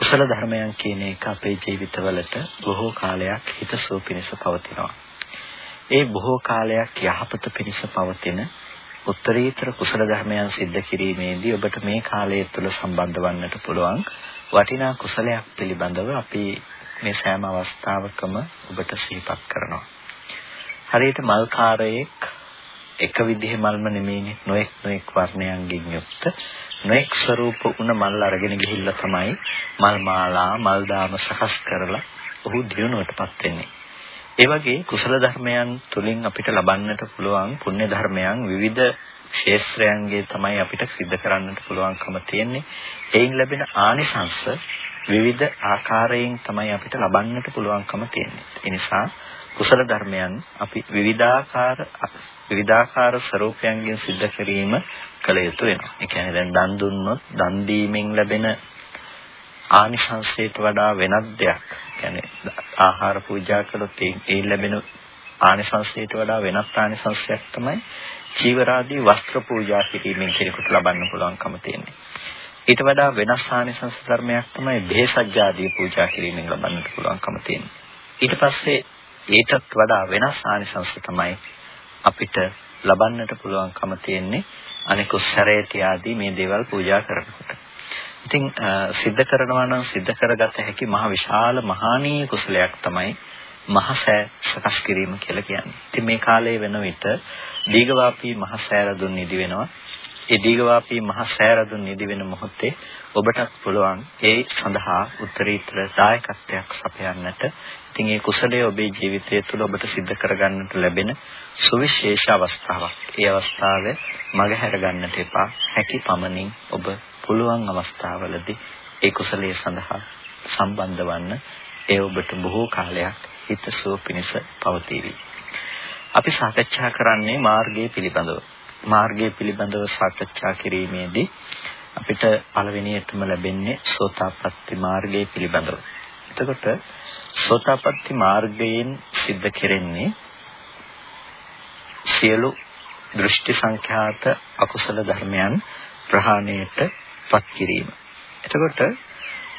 කුසල ධර්මයන් කියන එක අපේ ජීවිතවලට බොහෝ කාලයක් හිතසුව පිණිස පවතිනවා. ඒ බොහෝ කාලයක් යහපත පිණිස පවතින උත්තරීතර කුසල ධර්මයන් සිද්ධ කිරීමේදී ඔබට මේ කාලය තුළ සම්බන්ධ වන්නට පුළුවන් වටිනා කුසලයක් පිළිබඳව අපි මේ සෑම අවස්ථාවකම ඔබට සිහිපත් කරනවා. හරියට මල්කාරයෙක් එක විදිහේ මල්ම නෙමෙයිනේ නොඑක් නොඑක් වර්ණයන්ගෙන් යුක්ත නොඑක් ස්වરૂප උන මල් අරගෙන ගිහිල්ලා තමයි මල් මාලා මල් දාම සකස් කරලා ඔහු දියුණුවටපත් වෙන්නේ. ඒ වගේ කුසල ධර්මයන් තුලින් අපිට ලබන්නට පුළුවන් පුණ්‍ය ධර්මයන් විවිධ ශේස්ත්‍රයන්ගේ තමයි අපිට සිද්ධ කරන්නට පුළුවන්කම තියෙන්නේ. එයින් ලැබෙන ආනිසංස විවිධ ආකාරයෙන් තමයි අපිට ලබන්නට පුළුවන්කම තියෙන්නේ. ඒ නිසා කුසල ධර්මයන් අපි විවිධාකාර විවිධාකාර ස්වરૂපයන්ගෙන් සිද්ධ කිරීම කළ යුතු වෙනවා. ඒ කියන්නේ දැන් දන් දුන්නොත් දන් දීමෙන් ලැබෙන ආනිසංසයට වඩා වෙනත් දෙයක්. කියන්නේ ආහාර පූජා කළොත් ඒ ලැබෙන ආනිසංසයට වඩා වෙනත් ආනිසංසයක් තමයි චීවරාදී වස්ත්‍ර පූජා කිරීමෙන් කෙනෙකුට ලබන්න පුළුවන්කම තියෙන්නේ. ඊට වඩා වෙනස් ආනිසංස ධර්මයක් තමයි බෙහෙසජ්ජාදී පූජා කිරීමෙන් ලබන්නට පුළුවන්කම තියෙන්නේ. ඊට පස්සේ ඊටත් වඩා වෙනස් ආනිසංස තමයි අපිට ලබන්නට පුළුවන්කම තියෙන්නේ අනිකුත් සැරේටි ආදී මේ දේවල් පූජා කරනකොට. ඉතින් සිද්ධ කරනවා නම් සිද්ධ කරගත හැකි මහ විශාල මහානීය කුසලයක් තමයි මහසෑ සකස් කිරීම කියලා කියන්නේ. ඉතින් මේ කාලයේ වෙන විට දීඝවාපී මහසෑරදුන් නිදි වෙනවා. ඒ දීඝවාපී මහසෑරදුන් නිදි වෙන මොහොතේ ඔබටත් පුළුවන් ඒ සඳහා උත්තරීතර දායකත්වයක් සපයන්නට ඉතින් ඒ කුසලයේ ඔබේ ජීවිතය තුළ ඔබට සිද්ධ කරගන්නට ලැබෙන සුවිශේෂ අවස්ථාවක්. ඒ අවස්ථාවේ මගහැර ගන්නට එපා. හැකි පමණින් ඔබ පුළුවන් අවස්ථාවලදී ඒ කුසලයේ සඳහා සම්බන්ධ වන්න ඒ ඔබට බොහෝ කාලයක් හිතසුව පිණිස පවතිවි. අපි සාකච්ඡා කරන්නේ මාර්ගය පිළිබඳව. මාර්ගය පිළිබඳව සාකච්ඡා කිරීමේදී අපිට පළවෙනියටම ලැබෙන්නේ සෝතාපට්ටි මාර්ගය පිළිබඳව. එතකොට සෝතාපට්ටි මාර්ගයෙන් සිද්ධ කෙරෙන්නේ සියලු දෘෂ්ටි සංඛ්‍යාත අකුසල ධර්මයන් ප්‍රහාණයට පත් කිරීම. එතකොට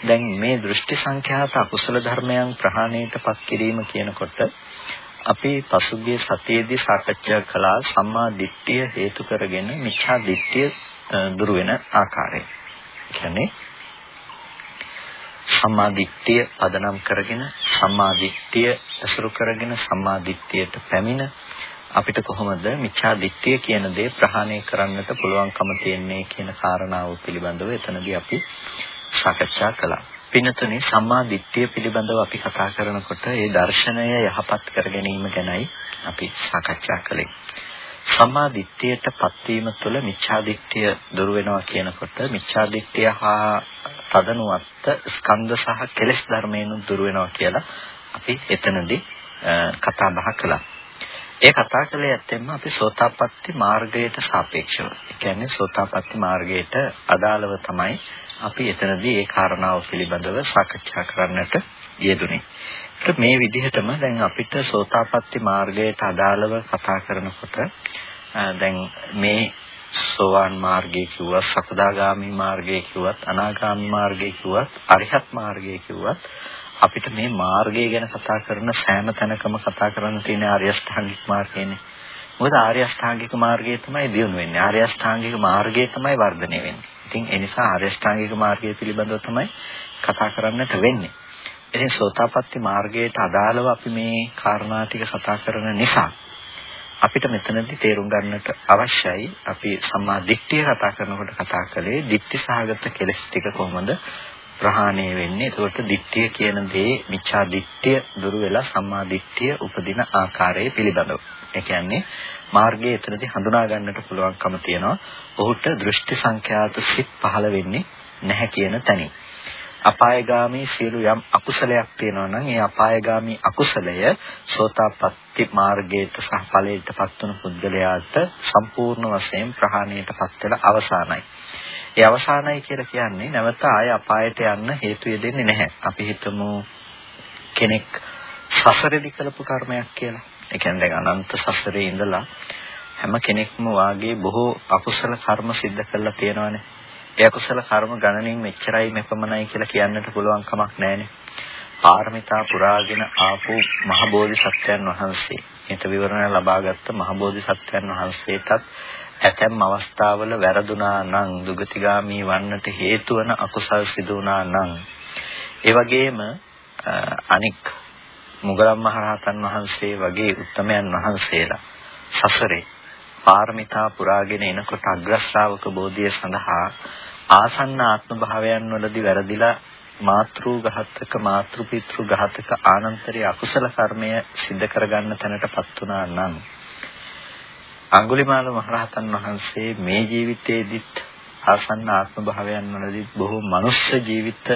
දැන් මේ දෘෂ්ටි සංඛ්‍යාත අකුසල ධර්මයන් ප්‍රහාණයට පත් කිරීම කියනකොට අපි පසුගිය සතියේදී සාකච්ඡා කළා සම්මා දිට්ඨිය හේතු කරගෙන මිච්ඡා දිට්ඨිය දුරු වෙන ආකාරය. කියන්නේ සම්මා දිට්ඨිය පදනම් කරගෙන සම්මා දිට්ඨිය අසුරු කරගෙන සම්මා දිට්ඨියට පැමිණ අපිට කොහොමද මිච්ඡා දිට්ඨිය කියන දේ ප්‍රහාණය කරන්නට පුළුවන්කම තියෙන්නේ කියන කාරණාව පිළිබඳව එතනදී අපි සාකච්ඡා කළා. පින්නතුනේ සම්මා දිට්ඨිය පිළිබඳව අපි කතා කරනකොට ඒ දර්ශනය යහපත් කර ගැනීම ගැනයි අපි සාකච්ඡා කළේ. සම්මා දිට්ඨියටපත් වීම තුළ මිච්ඡා දිට්ඨිය දුර වෙනවා කියනකොට මිච්ඡා දිට්ඨිය හා තදනුවත් ස්කන්ධ සහ කෙලෙස් ධර්මයන් දුර වෙනවා කියලා අපි එතනදී කතා බහ කළා. ඒ කතා කළේ ඇත්තෙන්ම අපි සෝතාපට්ටි මාර්ගයට සාපේක්ෂව. ඒ කියන්නේ සෝතාපට්ටි මාර්ගයට අදාළව තමයි අපි එතනදී ඒ කාරණාව පිළිබඳව සාකච්ඡා කරන්නට යෙදුනේ. ඒත් මේ විදිහටම දැන් අපිට සෝතාපට්ටි මාර්ගයට අදාළව කතා කරනකොට දැන් මේ සෝවාන් මාර්ගය කිව්වත් සකදාගාමි මාර්ගය කිව්වත් අනාගාමි මාර්ගය කිව්වත් අරිහත් මාර්ගය කිව්වත් අපිට මේ මාර්ගය ගැන කතා කරන සෑම තැනකම කතා කරන්න තියෙන ආර්ය අෂ්ටාංගික මාර්ගයනේ. මොකද ආර්ය අෂ්ටාංගික මාර්ගය තමයි දියුණු වෙන්නේ. ආර්ය අෂ්ටාංගික මාර්ගය තමයි වර්ධනය වෙන්නේ. ඉතින් ඒ නිසා ආර්ය අෂ්ටාංගික මාර්ගය පිළිබඳව තමයි කතා කරන්නට වෙන්නේ. ඉතින් සෝතාපට්ටි මාර්ගයට අදාළව අපි මේ කාරණා ටික කතා කරන නිසා අපිට මෙතනදී තේරුම් ගන්නට අවශ්‍යයි. අපි සම්මා දිට්ඨිය කතා කරනකොට කතා කළේ දිට්ඨි සහගත කෙලෙස් ටික කොහොමද ප්‍රහාණය වෙන්නේ? එතකොට දිට්ඨිය කියන දේ මිච්ඡා දිට්ඨිය දුරු වෙලා සම්මා දිට්ඨිය උපදින ආකාරය පිළිබඳව. ඒ කියන්නේ මාර්ගයේ එතනදී හඳුනා ගන්නට පුළුවන්කම තියෙනවා. ඔහුට දෘෂ්ටි සංඛ්‍යාත සිත් පහළ වෙන්නේ නැහැ කියන තැනින්. අපායගාමී සියලු යම් අකුසලයක් තියෙනවා නම් ඒ අපායගාමී අකුසලය සෝතාපට්ටි මාර්ගයට සහ ඵලයටපත් වන පුද්ගලයාට සම්පූර්ණ වශයෙන් ප්‍රහාණයටපත් වෙලා අවසానයි. ඒ අවසానයි කියලා කියන්නේ නැවත ආය අපායට යන්න හේතු දෙන්නේ නැහැ. අපි හිතමු කෙනෙක් සසරෙදි කළපු කර්මයක් කියලා. ඒ කියන්නේ දැන් අනන්ත සසරේ ඉඳලා හැම කෙනෙක්ම වාගේ බොහෝ අකුසල කර්ම සිද්ධ කරලා තියෙනවානේ. ඒ අකුසල කර්ම ගණනින් මෙච්චරයි මෙපමණයි කියලා කියන්නට පුළුවන් කමක් නැහැනේ. පාරමිතා පුරාගෙන ආපු මහ බෝධිසත්වයන් වහන්සේ ඊට විවරණ ලබාගත් මහ බෝධිසත්වයන් වහන්සේටත් ඇතැම් අවස්ථාවල වැරදුනා නම් දුගතිගාමී වන්නට හේතු වන අකුසල් සිදු වුණා නම් ඒ වගේම අනික් මුගලන් මහරහතන් වහන්සේ වගේ උත්තමයන් වහන්සේලා සසරේ පාරමිතා පුරාගෙන එනකොට අග්‍රශ්‍රාවක බෝධිය සඳහා ආසන්න ආත්ම භාවයන් වලදී වැරදිලා මාතෘ ඝාතක මාතෘ පිතෘ ඝාතක ආනන්තරී අකුසල කර්මය සිද්ධ කරගන්න තැනටපත් වුණා නම් අඟුලිමාල මහරහතන් වහන්සේ මේ ජීවිතයේදීත් ආසන්න ආත්ම භාවයන් වලදී බොහෝ මනුස්ස ජීවිත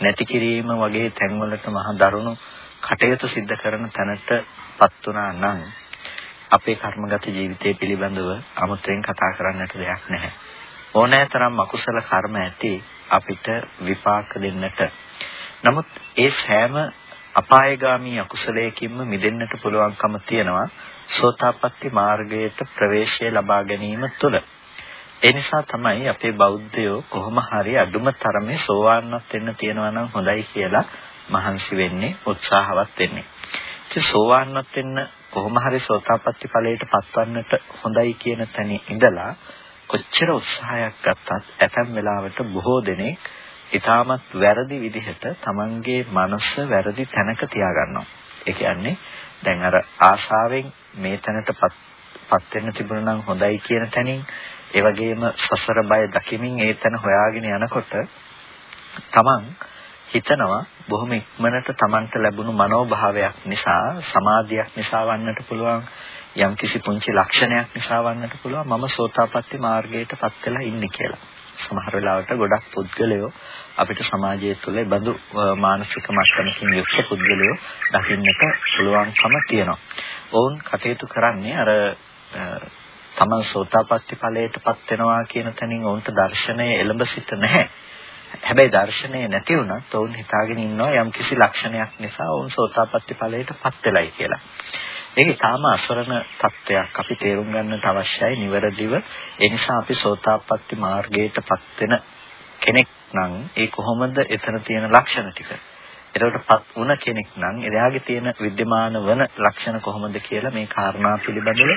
නැති කිරීම වගේ තැන්වලට මහ දරුණු කටයුතු සිද්ධ කරන තැනටපත් වුණා නම් අපේ කර්මගත ජීවිතය පිළිබඳව අමුත්‍රෙන් කතා කරන්නට දෙයක් නැහැ. ඕනෑතරම් අකුසල කර්ම ඇති අපිට විපාක දෙන්නට. නමුත් ඒ සෑම අපායগামী අකුසලයකින්ම මිදෙන්නට පුළුවන්කම තියෙනවා සෝතාපට්ටි මාර්ගයට ප්‍රවේශය ලබා ගැනීම තුළ. ඒ නිසා තමයි අපේ බෞද්ධයෝ කොහොම හරි අඩුම තරමේ සෝවාන්වත් වෙන්න තියනවා නම් හොඳයි කියලා මහන්සි වෙන්නේ උත්සාහවත් වෙන්නේ. ඉතින් සෝවාන්වත් වෙන්න කොහොම හරි සෝතාපට්ටි ඵලයට පත්වන්නට හොඳයි කියන තැන ඉඳලා කොච්චර උත්සාහයක් ගත්තත් ඇතැම් වෙලාවට බොහෝ දෙනෙක් ඊටමත් වැරදි විදිහට Tamanගේ මනස වැරදි තැනක තියාගන්නවා. ඒ කියන්නේ දැන් අර ආශාවෙන් මේ තැනටපත් වෙන්න තිබුණා නම් හොඳයි කියන තැනින් ඒ වගේම සසර බය දකිමින් ඒ තැන හොයාගෙන යනකොට Taman හිතනවා බොහොම ඉක්මනට Tamanට ලැබුණු මනෝභාවයක් නිසා සමාධියක් නිසා වන්නට පුළුවන් යම් කිසි පුංචි ලක්ෂණයක් නිසා වන්නට පුළුවන් මම සෝතාපට්ටි මාර්ගයටපත් වෙලා ඉන්නේ කියලා. සමහර වෙලාවට ගොඩක් පුද්ගලයෝ අපිට සමාජය තුළ බඳු මානසික මට්ටමකින් යුක්ත පුද්ගලයෝ දකින්නට පුළුවන්කම තියෙනවා. ඔවුන් කටයුතු කරන්නේ අර තමන් සෝතාපට්ටි ඵලයටපත් වෙනවා කියන තැනින් ඔවුන්ට දර්ශනය එළඹ සිට නැහැ. හැබැයි දර්ශනය නැති වුණත් ඔවුන් හිතාගෙන ඉන්නවා යම්කිසි ලක්ෂණයක් නිසා ඔවුන් සෝතාපට්ටි ඵලයටපත් වෙලයි කියලා. ඒක ඊටාම අසරණ තත්වයක් අපි තේරුම් ගන්නට අවශ්‍යයි නිවැරදිව. ඒ නිසා අපි සෝතාපට්ටි මාර්ගයටපත් වෙන කෙනෙක් නම් ඒ කොහොමද එතන තියෙන ලක්ෂණ ටික? එතකොටපත් වුණ කෙනෙක් නම් එයාගේ තියෙන विद्यमान වන ලක්ෂණ කොහොමද කියලා මේ කාරණා පිළිබඳව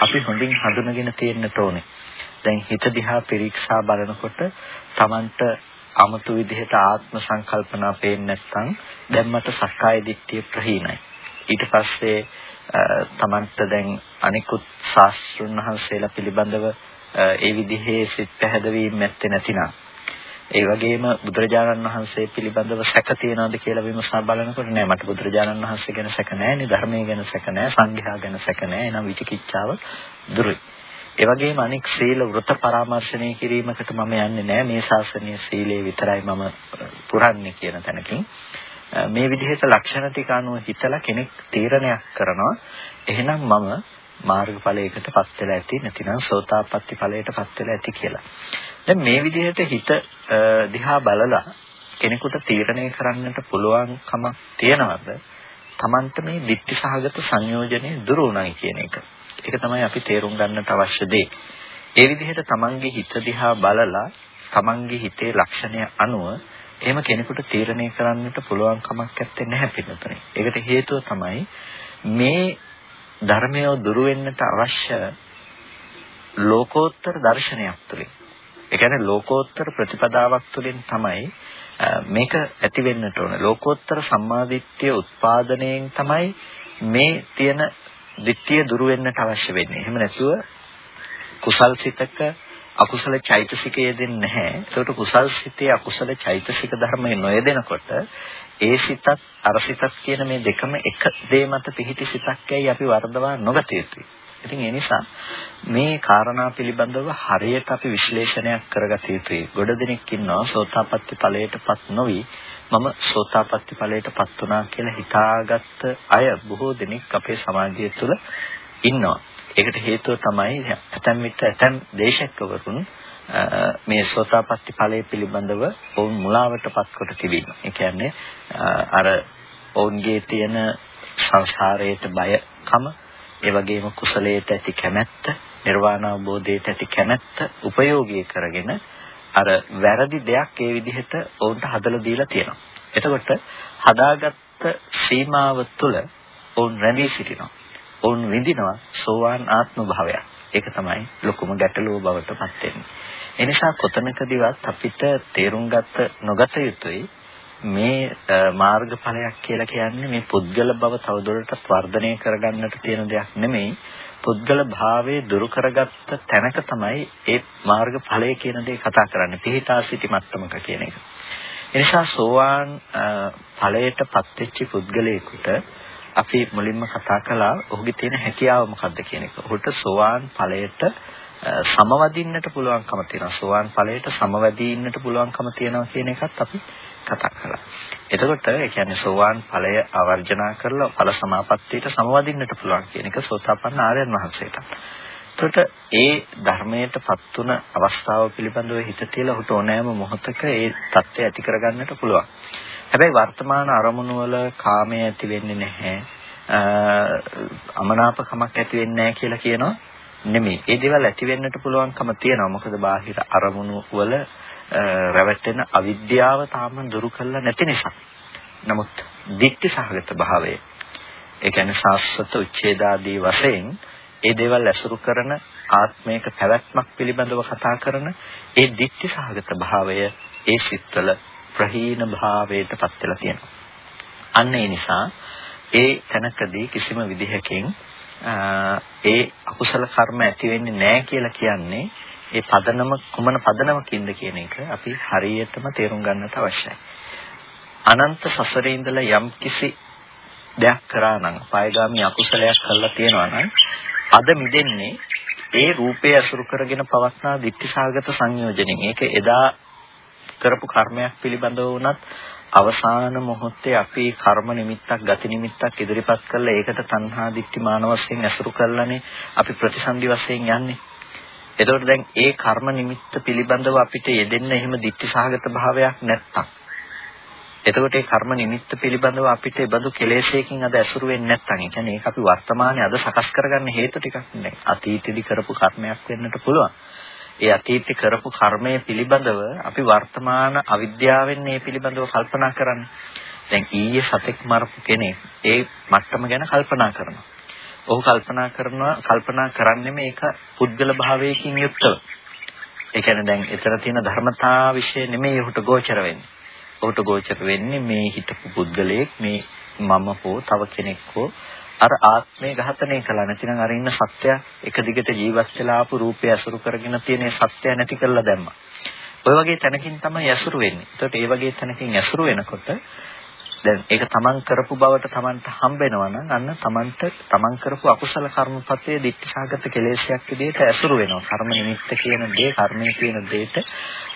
අපි හොඳින් හඳුනගෙන තියෙන්නට ඕනේ. දැන් හිත දිහා පරීක්ෂා බලනකොට Tamanට 아무තු විදිහට ආත්ම සංකල්පනා පේන්නේ නැත්නම් දැන් මට සක්කාය දිට්ඨිය ප්‍රහීනයි. ඊට පස්සේ තමන්ට දැන් අනිකුත් ශාස්ත්‍රුන් වහන්සේලා පිළිබඳව ඒ විදිහේ සිත් පැහැදවීම නැත්තේ නැතිනම් ඒ වගේම බුදුරජාණන් වහන්සේ පිළිබඳව සැක තියනවාද කියලා විමසා බලනකොට නෑ මට බුදුරජාණන් වහන්සේ ගැන සැක නෑනේ ධර්මයේ ගැන සැක නෑ සංඝයා ගැන සැක නෑ එනම් විචිකිච්ඡාව දුරුයි. ඒ වගේම අනික් සීල වෘත පරාමර්ශණය කිරීමකට මම යන්නේ නෑ මේ ශාසනීය සීලේ විතරයි මම පුරන්නේ කියන තැනකින් මේ විදිහට ලක්ෂණ ටික අනුව හිතලා කෙනෙක් තීරණයක් කරනවා එහෙනම් මම මාර්ගඵලයකටපත් වෙලා ඇති නැතිනම් සෝතාපට්ටි ඵලයටපත් වෙලා ඇති කියලා. දැන් මේ විදිහට හිත දිහා බලලා කෙනෙකුට තීරණය කරන්නට පුළුවන්කමක් තියනවද? Tamanta මේ ditthi සහගත සංයෝජනේ දුරු උනායි කියන එක. ඒක තමයි අපි තේරුම් ගන්නට අවශ්‍ය දේ. ඒ විදිහට Tamanගේ හිත දිහා බලලා Tamanගේ හිතේ ලක්ෂණය අනුව එහෙම කෙනෙකුට තීරණය කරන්නට පුළුවන් කමක් නැත්තේ නැහැ පිටුතුනේ. ඒකට හේතුව තමයි මේ ධර්මය දුරු වෙන්නට අවශ්‍ය ලෝකෝත්තර දර්ශනයක් තුළින්. ඒ කියන්නේ ලෝකෝත්තර ප්‍රතිපදාවක් තුළින් තමයි මේක ඇති වෙන්නට ඕන. ලෝකෝත්තර සම්මාදිට්ඨිය උත්පාදනයෙන් තමයි මේ තියෙන දිට්ඨිය දුරු වෙන්නට අවශ්‍ය වෙන්නේ. එහෙම නැතුව කුසල් සිතක අකුසල චෛතසිකය යෙදෙන්නේ නැහැ. ඒකට කුසල් සිතේ අකුසල චෛතසික ධර්මයේ නොයෙදෙනකොට ඒ සිතත් අර සිතත් කියන මේ දෙකම එක දේ මත පිහිටි සිතක් ඇයි අපි වර්ධවා නොගත යුතුයි. ඉතින් ඒ නිසා මේ කාරණා පිළිබඳව හරියට අපි විශ්ලේෂණයක් කරගත යුතුයි. ගොඩ දෙනෙක් ඉන්නවා සෝතාපට්ටි ඵලයටපත් නොවි මම සෝතාපට්ටි ඵලයටපත් වුණා කියලා හිතාගත්ත අය බොහෝ දෙනෙක් අපේ සමාජය තුළ ඉන්නවා. ඒකට හේතුව තමයි ඇතැම් විට ඇතැම් දේශකවරුන් මේ සෝතාපට්ටි ඵලය පිළිබඳව ඔවුන් මුලාවටපත් කොට තිබීම. ඒ කියන්නේ අර ඔවුන්ගේ තියෙන සංසාරයට බයකම, ඒ වගේම කුසලයට ඇති කැමැත්ත, නිර්වාණ අවබෝධයට ඇති කැමැත්ත උපයෝගී කරගෙන අර වැරදි දෙයක් ඒ විදිහට ඔවුන්ට හදලා දීලා තියෙනවා. එතකොට හදාගත්ත සීමාව තුළ ඔවුන් රැඳී සිටිනවා. ඔවුන් විඳිනවා සෝවාන් ආත්ම භාවයක්. ඒක තමයි ලොකුම ගැටලුව බවට පත් වෙන්නේ. එනිසා කොතනකදීවත් අපිට තේරුම් ගත නොගත යුතුයි මේ මාර්ගඵලයක් කියලා කියන්නේ මේ පුද්ගල බව තවදුරටත් වර්ධනය කරගන්නට තියෙන දෙයක් නෙමෙයි පුද්ගල භාවයේ දුරු කරගත්ත තැනක තමයි ඒ මාර්ගඵලය කියන දේ කතා කරන්නේ පිහිටා සිටි මට්ටමක කියන එක. එනිසා සෝවාන් ඵලයටපත් වෙච්ච පුද්ගලයෙකුට අපි මුලින්ම කතා කළා ඔහුගේ තියෙන හැකියාව මොකක්ද කියන එක. ඔහුට සෝවාන් ඵලයට සමවදින්නට පුළුවන්කම තියෙනවා. සෝවාන් ඵලයට සමවැදී ඉන්නට පුළුවන්කම තියෙනවා කියන එකත් අපි කතා කළා. එතකොට ඒ කියන්නේ සෝවාන් ඵලය ආවර්ජනා කරලා ඵල සමාපත්තියට සමවදින්නට පුළුවන් කියන එක සෝතාපන්න ආර්යයන් වහන්සේට. එතකොට ඒ ධර්මයටපත් තුන අවස්ථාව පිළිබඳව හිත තියලා ඔහුට ඕනෑම මොහොතක ඒ தත්ත්වය ඇති කරගන්නට පුළුවන්. හැබැයි වර්තමාන අරමුණු වල කාමය ඇති වෙන්නේ නැහැ. අමනාපකමක් ඇති වෙන්නේ නැහැ කියලා කියනවා නෙමෙයි. ඒ දේවල් ඇති වෙන්නට පුළුවන්කම තියෙනවා. මොකද බාහිර අරමුණු වල රැවටෙන අවිද්‍යාව තාම දුරු කරලා නැති නිසා. නමුත් දික්ටි සහගත භාවය ඒ කියන්නේ සාස්වත උච්ඡේදාදී වශයෙන් ඒ දේවල් ඇසුරු කරන ආත්මයක පැවැත්මක් පිළිබඳව කතා කරන ඒ දික්ටි සහගත භාවය ඒ සිත්වල ප්‍රහීන භාවයට පත් වෙලා තියෙනවා. අන්න ඒ නිසා ඒ තැනකදී කිසිම විදිහකින් ඒ අකුසල කර්ම ඇති වෙන්නේ නැහැ කියලා කියන්නේ ඒ පදනම කුමන පදනමකින්ද කියන එක අපි හරියටම තේරුම් ගන්නට අවශ්‍යයි. අනන්ත සසරේ ඉඳලා යම් කිසි දෙයක් කරා නම් පායගාමී අකුසලයක් කළා තියෙනවා නම් අද මිදෙන්නේ ඒ රූපය අසුරු කරගෙන පවත්නා ditthිසාගත සංයෝජනෙන්. ඒක එදා කරපු කර්මයක් පිළිබඳව වුණත් අවසාන මොහොතේ අපි කර්ම නිමිත්තක් ගති නිමිත්තක් ඉදිරිපත් කරලා ඒකට තණ්හා දික්ටි මාන වශයෙන් ඇසුරු කරලානේ අපි ප්‍රතිසන්දි වශයෙන් යන්නේ. එතකොට දැන් ඒ කර්ම නිමිත්ත පිළිබඳව අපිට යෙදෙන්න එහෙම දික්ටි සහගත භාවයක් නැත්තම් එතකොට ඒ කර්ම නිමිත්ත පිළිබඳව අපිට ඒ බඳු කෙලෙසයකින් අද ඇසුරු වෙන්නේ නැත්නම් ඒ කියන්නේ ඒක අපි වර්තමානයේ අද සකස් කරගන්න හේතු ටිකක් නේ. අතීතෙදි කරපු කර්මයක් වෙන්නට පුළුවන්. ඒ අතීත කරපු කර්මය පිළිබඳව අපි වර්තමාන අවිද්‍යාවෙන් මේ පිළිබඳව කල්පනා කරන්නේ. දැන් ඊයේ සතෙක් මරපු කෙනෙක් ඒ මට්ටම ගැන කල්පනා කරනවා. ඔහු කල්පනා කරනවා කල්පනා කරන්නේ මේක පුද්ගල භාවයකින් යුක්තව. ඒ කියන්නේ දැන් එතන තියෙන ධර්මතා વિશે නෙමෙයි ඔහුට ගෝචර වෙන්නේ. ඔහුට ගෝචර වෙන්නේ මේ හිතපු පුද්ගලයෙක් මේ මම හෝ තව කෙනෙක් හෝ අර ආත්මය ඝාතනය කළා නැතිනම් අර ඉන්න සත්‍ය එක දිගට ජීවත් වෙලා ආපු රූපය අසුරු කරගෙන තියෙන සත්‍ය නැති කරලා දැම්මා. ඔය වගේ තැනකින් තමයි ඇසුරු වෙන්නේ. ඒකට ඒ වගේ තැනකින් ඇසුරු වෙනකොට දැන් ඒක තමන් කරපු බවට තමන්ට හම්බෙනවා නම් අන්න තමන්ට තමන් කරපු අකුසල කර්මපතේ දික්ඨාගත කෙලෙසයක් විදිහට ඇසුරු වෙනවා. කර්ම නිමිත්ත කියන දේ, කර්මයේ කියන දෙයට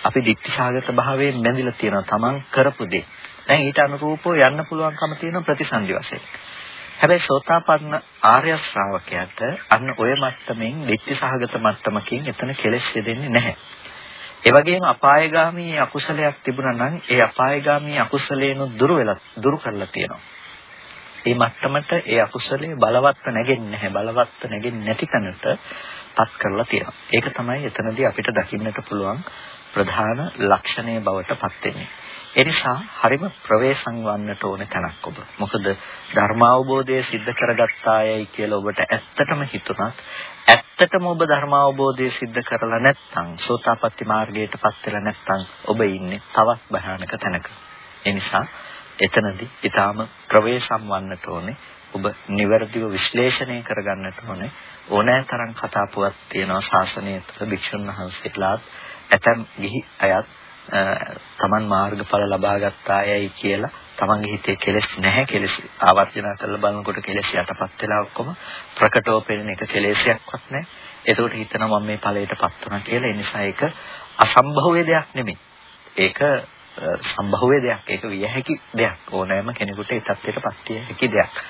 අපි දික්ඨාගත භාවයෙන් බැඳිලා තියෙනවා. තමන් කරපු දේ. දැන් ඊට අනුරූපව යන්න පුළුවන්කම තියෙන ප්‍රතිසන්දි වශයෙන්. හැබැයි සෝතාපන්න ආර්ය ශ්‍රාවකයාට අන්න ඔය මට්ටමින් ditthi සහගත මට්ටමකින් එතන කෙලෙස් දෙන්නේ නැහැ. ඒ වගේම අපායගාමී අකුසලයක් තිබුණා නම් ඒ අපායගාමී අකුසලේනු දුරු වෙලා දුරු කරලා තියෙනවා. ඒ මට්ටමට ඒ අකුසලේ බලවත්ව නැගෙන්නේ නැහැ. බලවත්ව නැගෙන්නේ නැති තැනටපත් කරලා තියෙනවා. ඒක තමයි එතනදී අපිට දකින්නට පුළුවන් ප්‍රධාන ලක්ෂණය බවට පත් වෙන්නේ. එනිසා හරිම ප්‍රවේශම් වන්නට ඕන තැනක් ඔබ. මොකද ධර්මාවබෝධය සිද්ධ කරගත්තායයි කියලා ඔබට ඇත්තටම හිතුණත් ඇත්තටම ඔබ ධර්මාවබෝධය සිද්ධ කරලා නැත්නම් සෝතාපට්ටි මාර්ගයටපත් වෙලා නැත්නම් ඔබ ඉන්නේ තවත් භයානක තැනක. එනිසා එතනදී ඊටාම ප්‍රවේශම් වන්නට ඕනේ ඔබ නිවැරදිව විශ්ලේෂණය කරගන්නට ඕනේ ඕනෑ තරම් කතා පුවත් තියෙනවා ශාසනයේ තුළ භික්ෂුන් වහන්සේලාත් ඇතම් ගිහි අයත් තමන් මාර්ගඵල ලබා ගත්තායයි කියලා තමන්ගේ හිතේ කෙලෙස් නැහැ කෙලෙස් ආවර්ජන කරලා බලනකොට කෙලෙස් යටපත් වෙලා ඔක්කොම ප්‍රකටව පෙනෙන එක කෙලෙසයක්වත් නැහැ. එතකොට හිතනවා මම මේ ඵලයටපත් වුණා කියලා. ඒ නිසා ඒක අසම්භව්‍ය දෙයක් නෙමෙයි. ඒක සම්භව්‍ය දෙයක්. ඒක විය හැකි දෙයක්. ඕනෑම කෙනෙකුට ඒ தත්ත්වයටපත් විය හැකි දෙයක්.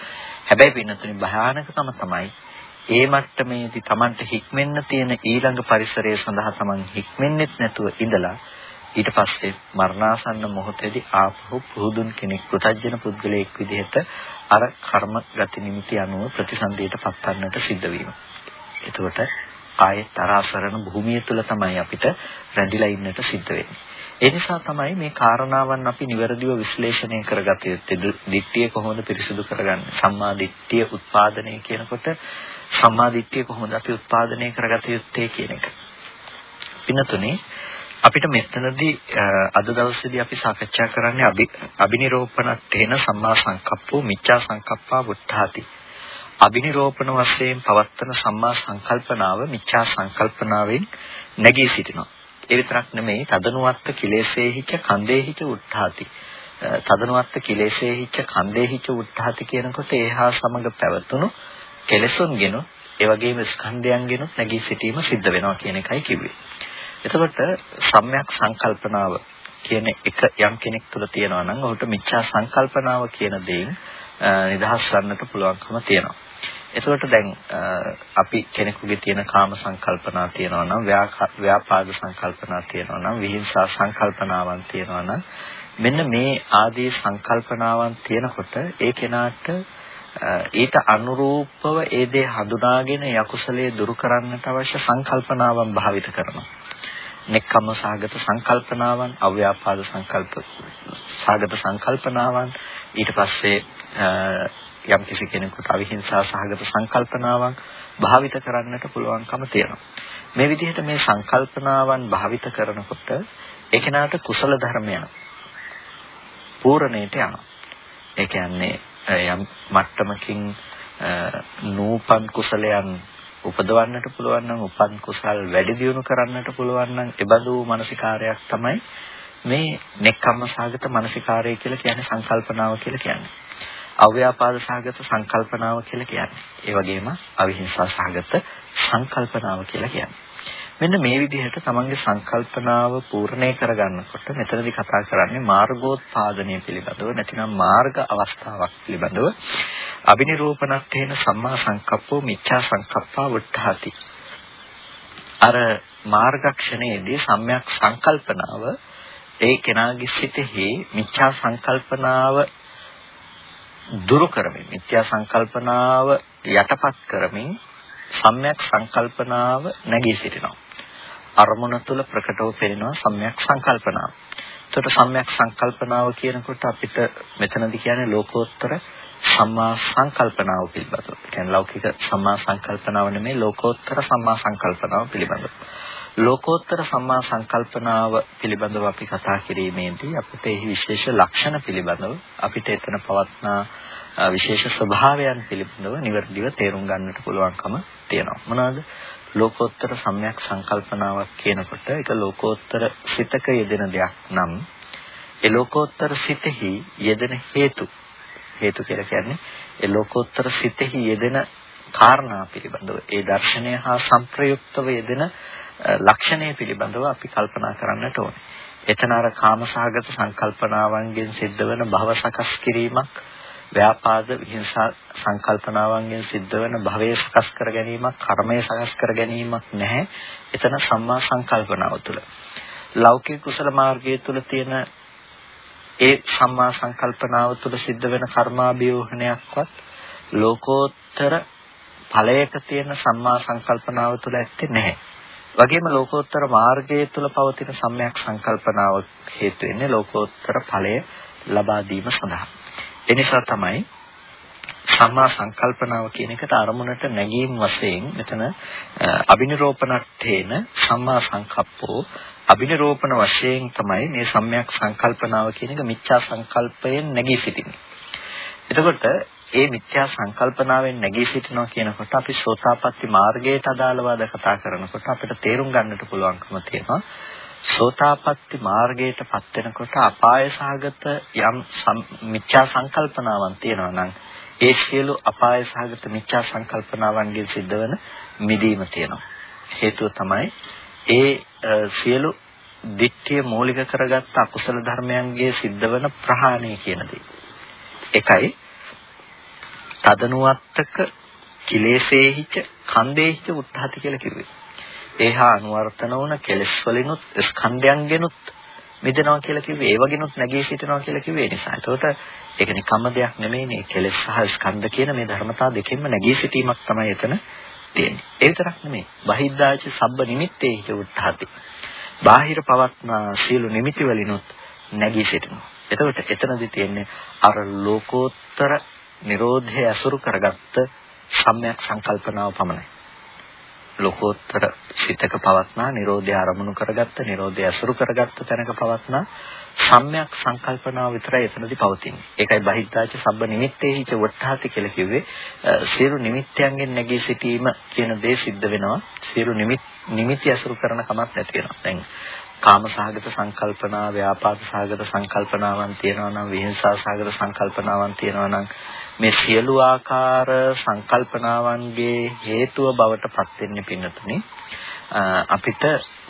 හැබැයි පින්නතුනි භයානකකම තමයි ඒ මට්ටමේදී Tamanට හික්මෙන්න තියෙන ඊළඟ පරිසරය සඳහා Taman හික්මෙන්නෙත් නැතුව ඉඳලා ඊට පස්සේ මරණාසන්න මොහොතේදී ආපහු පුහුදුන් කෙනෙක් පුතජන පුද්ගලයෙක් විදිහට අර කර්ම ගති නිමිති අනුව ප්‍රතිසන්දියට පත්වන්නට සිද්ධ වීම. එතකොට ආයෙත් තරාසරණ භූමිය තුල තමයි අපිට රැඳිලා ඉන්නට සිද්ධ වෙන්නේ. ඒ නිසා තමයි මේ කාරණාවන් අපි નિවරදිව විශ්ලේෂණය කරගත යුත්තේ. දිට්ඨිය කොහොමද පිරිසිදු කරගන්නේ? සම්මා දිට්ඨිය උත්පාදනය කියනකොට සම්මා දිට්ඨිය කොහොමද අපි උත්පාදනය කරගත යුත්තේ කියන එක. පින්නතුනේ අපිට මෙතනදී අද දවසේදී අපි සාකච්ඡා කරන්නේ අබිනිරෝපණත්තේන සම්මා සංකප්පෝ මිච්ඡා සංකප්පා වුත්තාති. අබිනිරෝපණ වශයෙන් පවත්තන සම්මා සංකල්පනාව මිච්ඡා සංකල්පනාවෙන් නැගී සිටිනවා. ඒ විතරක් නෙමෙයි තදනුවත්ත කිලේශේහිච කන්දේහිච උත්තාති. තදනුවත්ත කිලේශේහිච කන්දේහිච උත්තාති කියනකොට ඒහා සමග පැවතුණු කෙලෙසුන්ගෙන ඒ වගේම ස්කන්ධයන්ගෙන නැගී සිටීම සිද්ධ වෙනවා කියන එකයි කිව්වේ. එතකොට සම්‍යක් සංකල්පනාව කියන එක යම් කෙනෙක් තුළ තියෙනවා නම් ඔහුට මිච්ඡා සංකල්පනාව කියන දේෙන් නිදහස් වන්නට පුළුවන්කම තියෙනවා. එතකොට දැන් අපි කෙනෙකුගේ තියෙන කාම සංකල්පනා තියෙනවා නම් ව්‍යාපාද සංකල්පනා තියෙනවා නම් විහිංසා සංකල්පනාවන් තියෙනවා නම් මෙන්න මේ ආදී සංකල්පනාවන් තියෙනකොට ඒ කෙනාට ඊට අනුරූපව ඒ දේ හඳුනාගෙන යකුසලයේ දුරු කරන්නට අවශ්‍ය සංකල්පනාවන් භාවිත කරනවා. නෙක්ඛම්ම සාගත සංකල්පනාවන්, අව්‍යාපාද සංකල්ප සාගත සංකල්පනාවන් ඊට පස්සේ යම් කිසි කෙනෙකුට අවිහිංසා සහගත සංකල්පනාවන් භාවිත කරන්නට පුළුවන්කම තියෙනවා. මේ විදිහට මේ සංකල්පනාවන් භාවිත කරනකොට ඒ කෙනාට කුසල ධර්මයන් පූර්ණයට යනවා. ඒ කියන්නේ යම් මට්ටමකින් නූපන් කුසලයන් උපදවන්නට පුළුවන් නම් උපන් කුසල් වැඩි දියුණු කරන්නට පුළුවන් නම් ඒබඳු මානසිකාරයක් තමයි මේ නෙක්ඛම්ම සාගත මානසිකාරය කියලා කියන්නේ සංකල්පනාව කියලා කියන්නේ. අව්‍යාපාද සහගත සංකල්පනාව කියලා කියන්නේ. ඒ වගේම අවිහිංසා සහගත සංකල්පනාව කියලා කියන්නේ. මෙන්න මේ විදිහට තමන්ගේ සංකල්පනාව පූර්ණේ කරගන්නකොට මෙතනදී කතා කරන්නේ මාර්ගෝත්පාදනය පිළිබඳව නැතිනම් මාර්ග අවස්ථාවක් පිළිබඳව අබිනිරූපණත්තේන සම්මා සංකප්පෝ මිච්ඡා සංකප්පා වුද්ධාති අර මාර්ගක්ෂණයේදී සම්‍යක් සංකල්පනාව ඒ කෙනාගේ සිතෙහි මිච්ඡා සංකල්පනාව දුරු කරමින් මිත්‍යා සංකල්පනාව යටපත් කරමින් සම්‍යක් සංකල්පනාව නැගී සිටිනවා. අරමුණ තුළ ප්‍රකටව පෙනෙනවා සම්‍යක් සංකල්පනාව. එතකොට සම්‍යක් සංකල්පනාව කියනකොට අපිට මෙතනදී කියන්නේ ලෝකෝත්තර සම්මා සංකල්පනාව පිළිබඳව. කියන්නේ ලෞකික සම්මා සංකල්පනාව නෙමෙයි ලෝකෝත්තර සම්මා සංකල්පනාව පිළිබඳව. ලෝකෝත්තර සම්මා සංකල්පනාව පිළිබඳව අපි කතා කිරීමේදී අපිට එහි විශේෂ ලක්ෂණ පිළිබඳව අපිට එතන පවත්නා විශේෂ ස්වභාවයන් පිළිබඳව නිවැරදිව තේරුම් ගන්නට පුළුවන්කම තියෙනවා. මොනවාද? ලෝකෝත්තර සම්‍යක් සංකල්පනාවක් කියනකොට ඒක ලෝකෝත්තර සිතක යෙදෙන දෙයක් නම් ඒ ලෝකෝත්තර සිතෙහි යෙදෙන හේතු හේතු කියලා කියන්නේ ඒ ලෝකෝත්තර සිතෙහි යෙදෙන කාරණා පිළිබඳව ඒ දර්ශනය හා සංප්‍රයුක්තව යෙදෙන ලක්ෂණය පිළිබඳව අපි කල්පනා කරන්නට ඕනේ. එතන අර කාමසහගත සංකල්පනාවන්ගෙන් සිද්ධ වෙන භව සකස් කිරීමක්, ව්‍යාපාද විහිංසා සංකල්පනාවන්ගෙන් සිද්ධ වෙන භවයේ සකස් කර ගැනීමක්, කර්මයේ සකස් කර ගැනීමක් නැහැ. එතන සම්මා සංකල්පනාව තුළ. ලෞකික කුසල මාර්ගයේ තුල තියෙන ඒ සම්මා සංකල්පනාව තුළ සිද්ධ වෙන කර්මාභියෝහණයක්වත් ලෝකෝත්තර ඵලයක තියෙන සම්මා සංකල්පනාව තුළ ඇත්තේ නැහැ. වගේම ලෝකෝත්තර මාර්ගය තුළ පවතින සම්‍යක් සංකල්පනාව හේතු වෙන්නේ ලෝකෝත්තර ඵලය ලබා දීම සඳහා. ඒ නිසා තමයි සම්මා සංකල්පනාව කියන එකට අරමුණට නැගීම් වශයෙන් මෙතන අබිනිරෝපණත්තේන සම්මා සංකප්පෝ අබිනිරෝපණ වශයෙන් තමයි මේ සම්‍යක් සංකල්පනාව කියන එක මිච්ඡා සංකල්පයෙන් නැගී සිටින්නේ. එතකොට ඒ මිත්‍යා සංකල්පනාවෙන් නැගී සිටිනවා කියනකොට අපි සෝතාපට්ටි මාර්ගයට අදාළව අද කතා කරනකොට අපිට තේරුම් ගන්නට පුළුවන්කම තියෙනවා සෝතාපට්ටි මාර්ගයටපත් වෙනකොට අපාය සහගත යම් මිච්ඡා සංකල්පනාවන් තියෙනවා නම් ඒ සියලු අපාය සහගත මිච්ඡා සංකල්පනාවන්ගෙන් සිද්ධවන මිදීම තියෙනවා. හේතුව තමයි ඒ සියලු දිට්ඨිය මූලික කරගත්ත අකුසල ධර්මයන්ගේ සිද්ධවන ප්‍රහාණය කියන දේ. එකයි තදනුවත්තක කිලේශේහිච කන්දේහිච උත්හාති කියලා කිව්වේ. ඒහා අනුවර්තන වුණ කෙලෙස් වලිනුත් ස්කන්ධයන්ගෙනුත් මිදෙනවා කියලා කිව්වේ ඒ වගේනුත් නැගී සිටිනවා කියලා කිව්වේ ඒ නිසා. ඒතකොට ඒක නිකම්ම දෙයක් නෙමෙයිනේ කෙලෙස් සහ ස්කන්ධ කියන මේ ධර්මතා දෙකෙන්ම නැගී සිටීමක් තමයි එතන තියෙන්නේ. ඒ විතරක් නෙමෙයි. බහිද්ධාච සබ්බ නිමිත්තේ හිත උත්හාති. බාහිර පවත්නා සියලු නිමිති වලිනුත් නැගී සිටිනවා. එතකොට එතනදී තියෙන්නේ අර ලෝකෝත්තර Nirodhe අසුරු කරගත්ත සම්‍යක් සංකල්පනාව පමණයි. ලෝකෝත්තර සිතක පවත්නා Nirodhe ආරමුණු කරගත්ත Nirodhe අසුරු කරගත්ත තැනක පවත්නා සම්‍යක් සංකල්පනාව විතරයි එතනදී පවතින්නේ. ඒකයි බහිද්ධාච සබ්බ නිමිත්තේහි ච වට්ඨාති කියලා කිව්වේ සියලු නිමිත්තයන්ගෙන් නැගී සිටීම කියන දේ සිද්ධ වෙනවා. සියලු නිමිති අසුරු කරන කමක් නැති වෙනවා. දැන් කාමසහගත සංකල්පනා, ව්‍යාපාද සහගත සංකල්පනාවන් තියෙනවා නම්, විහිංසා සහගත සංකල්පනාවන් තියෙනවා නම් මේ සියලු ආකාර සංකල්පනාවන්ගේ හේතුව බවට පත් වෙන්නේ පින්නතුනි අපිට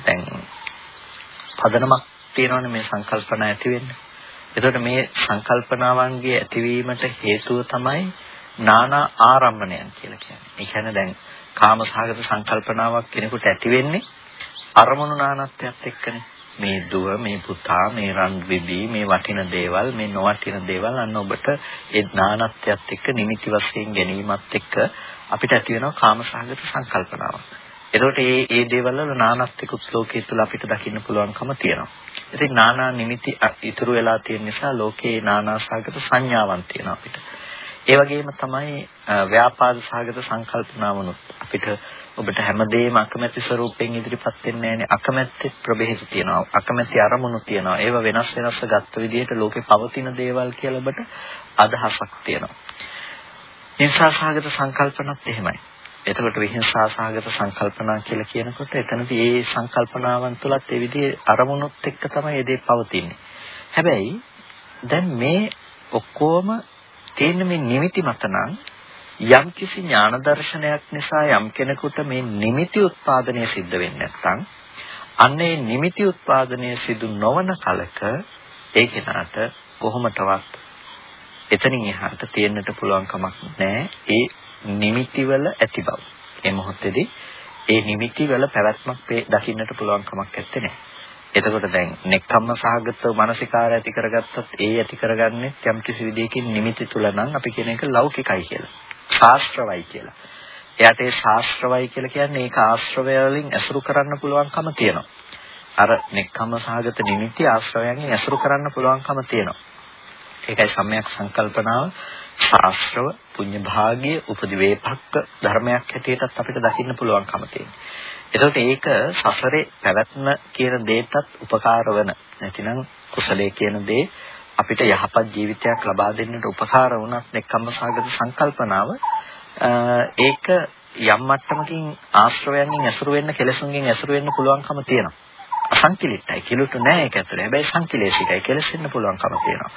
දැන් පදනමක් තියෙනවනේ මේ සංකල්පන ඇති වෙන්න. එතකොට මේ සංකල්පනාවන්ගේ ඇතිවීමට හේතුව තමයි නානා ආරම්මණයන් කියලා කියන්නේ. ඒ කියන්නේ දැන් කාමසහගත සංකල්පනාවක් කෙනෙකුට ඇති වෙන්නේ අරමුණු නානත්වයක් එක්කනේ. මේ දුව මේ පුතා මේ රන් විබී මේ වටින දේවල් මේ නොවටින දේවල් අන්න ඔබට ඒ ඥානත්වයට එක්ක නිමිති වශයෙන් ගැනීමත් එක්ක අපිට ඇති වෙනවා කාමසහගත සංකල්පනාවක්. එතකොට මේ මේ දේවල් වල නානත්විකුත් ලෝකයේ තුල අපිට දකින්න පුළුවන්කම තියෙනවා. ඉතින් නානා නිමිති ඉතුරු වෙලා තියෙන නිසා ලෝකේ නානාසහගත සංඥාවන් තියෙනවා අපිට. ඒ වගේම තමයි ව්‍යාපාද සහගත සංකල්පනාවනුත් අපිට ඔබට හැමදේම අකමැති ස්වරූපයෙන් ඉදිරිපත් වෙන්නේ නැහැ අකමැත්තේ ප්‍රභේද තියෙනවා. අකමැති අරමුණු තියෙනවා. ඒව වෙනස් වෙනස්ව ගත්ත විදිහට ලෝකේ පවතින දේවල් කියලා ඔබට අදහසක් තියෙනවා. හිංසාසහගත සංකල්පනත් එහෙමයි. එතකොට විහිංසාසහගත සංකල්පනා කියලා කියනකොට එතනදී ඒ සංකල්පනාවන් තුලත් ඒ විදිහේ අරමුණුත් එක්ක තමයි ඒ දේ පවතින්නේ. හැබැයි දැන් මේ ඔක්කොම තියෙන මේ නිමිති මත නම් යම්කිසි ඥාන දර්ශනයක් නිසා යම් කෙනෙකුට මේ නිමිති උත්පාදනය සිද්ධ වෙන්නේ නැත්නම් අන්න ඒ නිමිති උත්පාදනය සිදු නොවන කලක ඒ කෙනාට කොහොමටවත් එතනින් එහාට තියෙන්නට පුළුවන් කමක් නැහැ ඒ නිමිතිවල ඇති බව. ඒ මොහොතේදී ඒ නිමිතිවල පැවැත්මක් දකින්නට පුළුවන් කමක් නැත්තේ. එතකොට දැන් නෙක්ඛම්ම සහගත මානසිකාර ඇති කරගත්තත් ඒ ඇති කරගන්නේ යම් කිසි විදිහකින් නිමිති තුල නම් අපි කියන එක ලෞකිකයි කියලා. ශාස්ත්‍රවයි කියලා. එයාට ඒ ශාස්ත්‍රවයි කියලා කියන්නේ ඒක ආශ්‍රවය වලින් ඇසුරු කරන්න පුළුවන්කම තියෙනවා. අර නෙක්ඛම්ම සහගත නිමිති ආශ්‍රවයන්ගෙන් ඇසුරු කරන්න පුළුවන්කම තියෙනවා. ඒකයි සම්‍යක් සංකල්පනාව ශාස්ත්‍රව පුඤ්ඤ භාගිය උපදිවේපක්ක ධර්මයක් හැටියටත් අපිට දකින්න පුළුවන්කම තියෙනවා. එතකොට ඒක සසරේ පැවැත්ම කියන දෙයටත් උපකාර වෙන නැතිනම් කුසලයේ කියන දේ අපිට යහපත් ජීවිතයක් ලබා දෙන්නට උපකාර වුණත් නෙක්ඛම්ම සාගත සංකල්පනාව ඒක යම් මට්ටමකින් ආශ්‍රවයන්ගෙන් ඇසුරු වෙන්න කෙලසුන්ගෙන් ඇසුරු වෙන්න පුළුවන්කම තියෙනවා. අසංකිලිටයි කිලුට නෑ ඒක ඇතුලේ. හැබැයි සංකිලේශිකයි කෙලසෙන්න පුළුවන්කම තියෙනවා.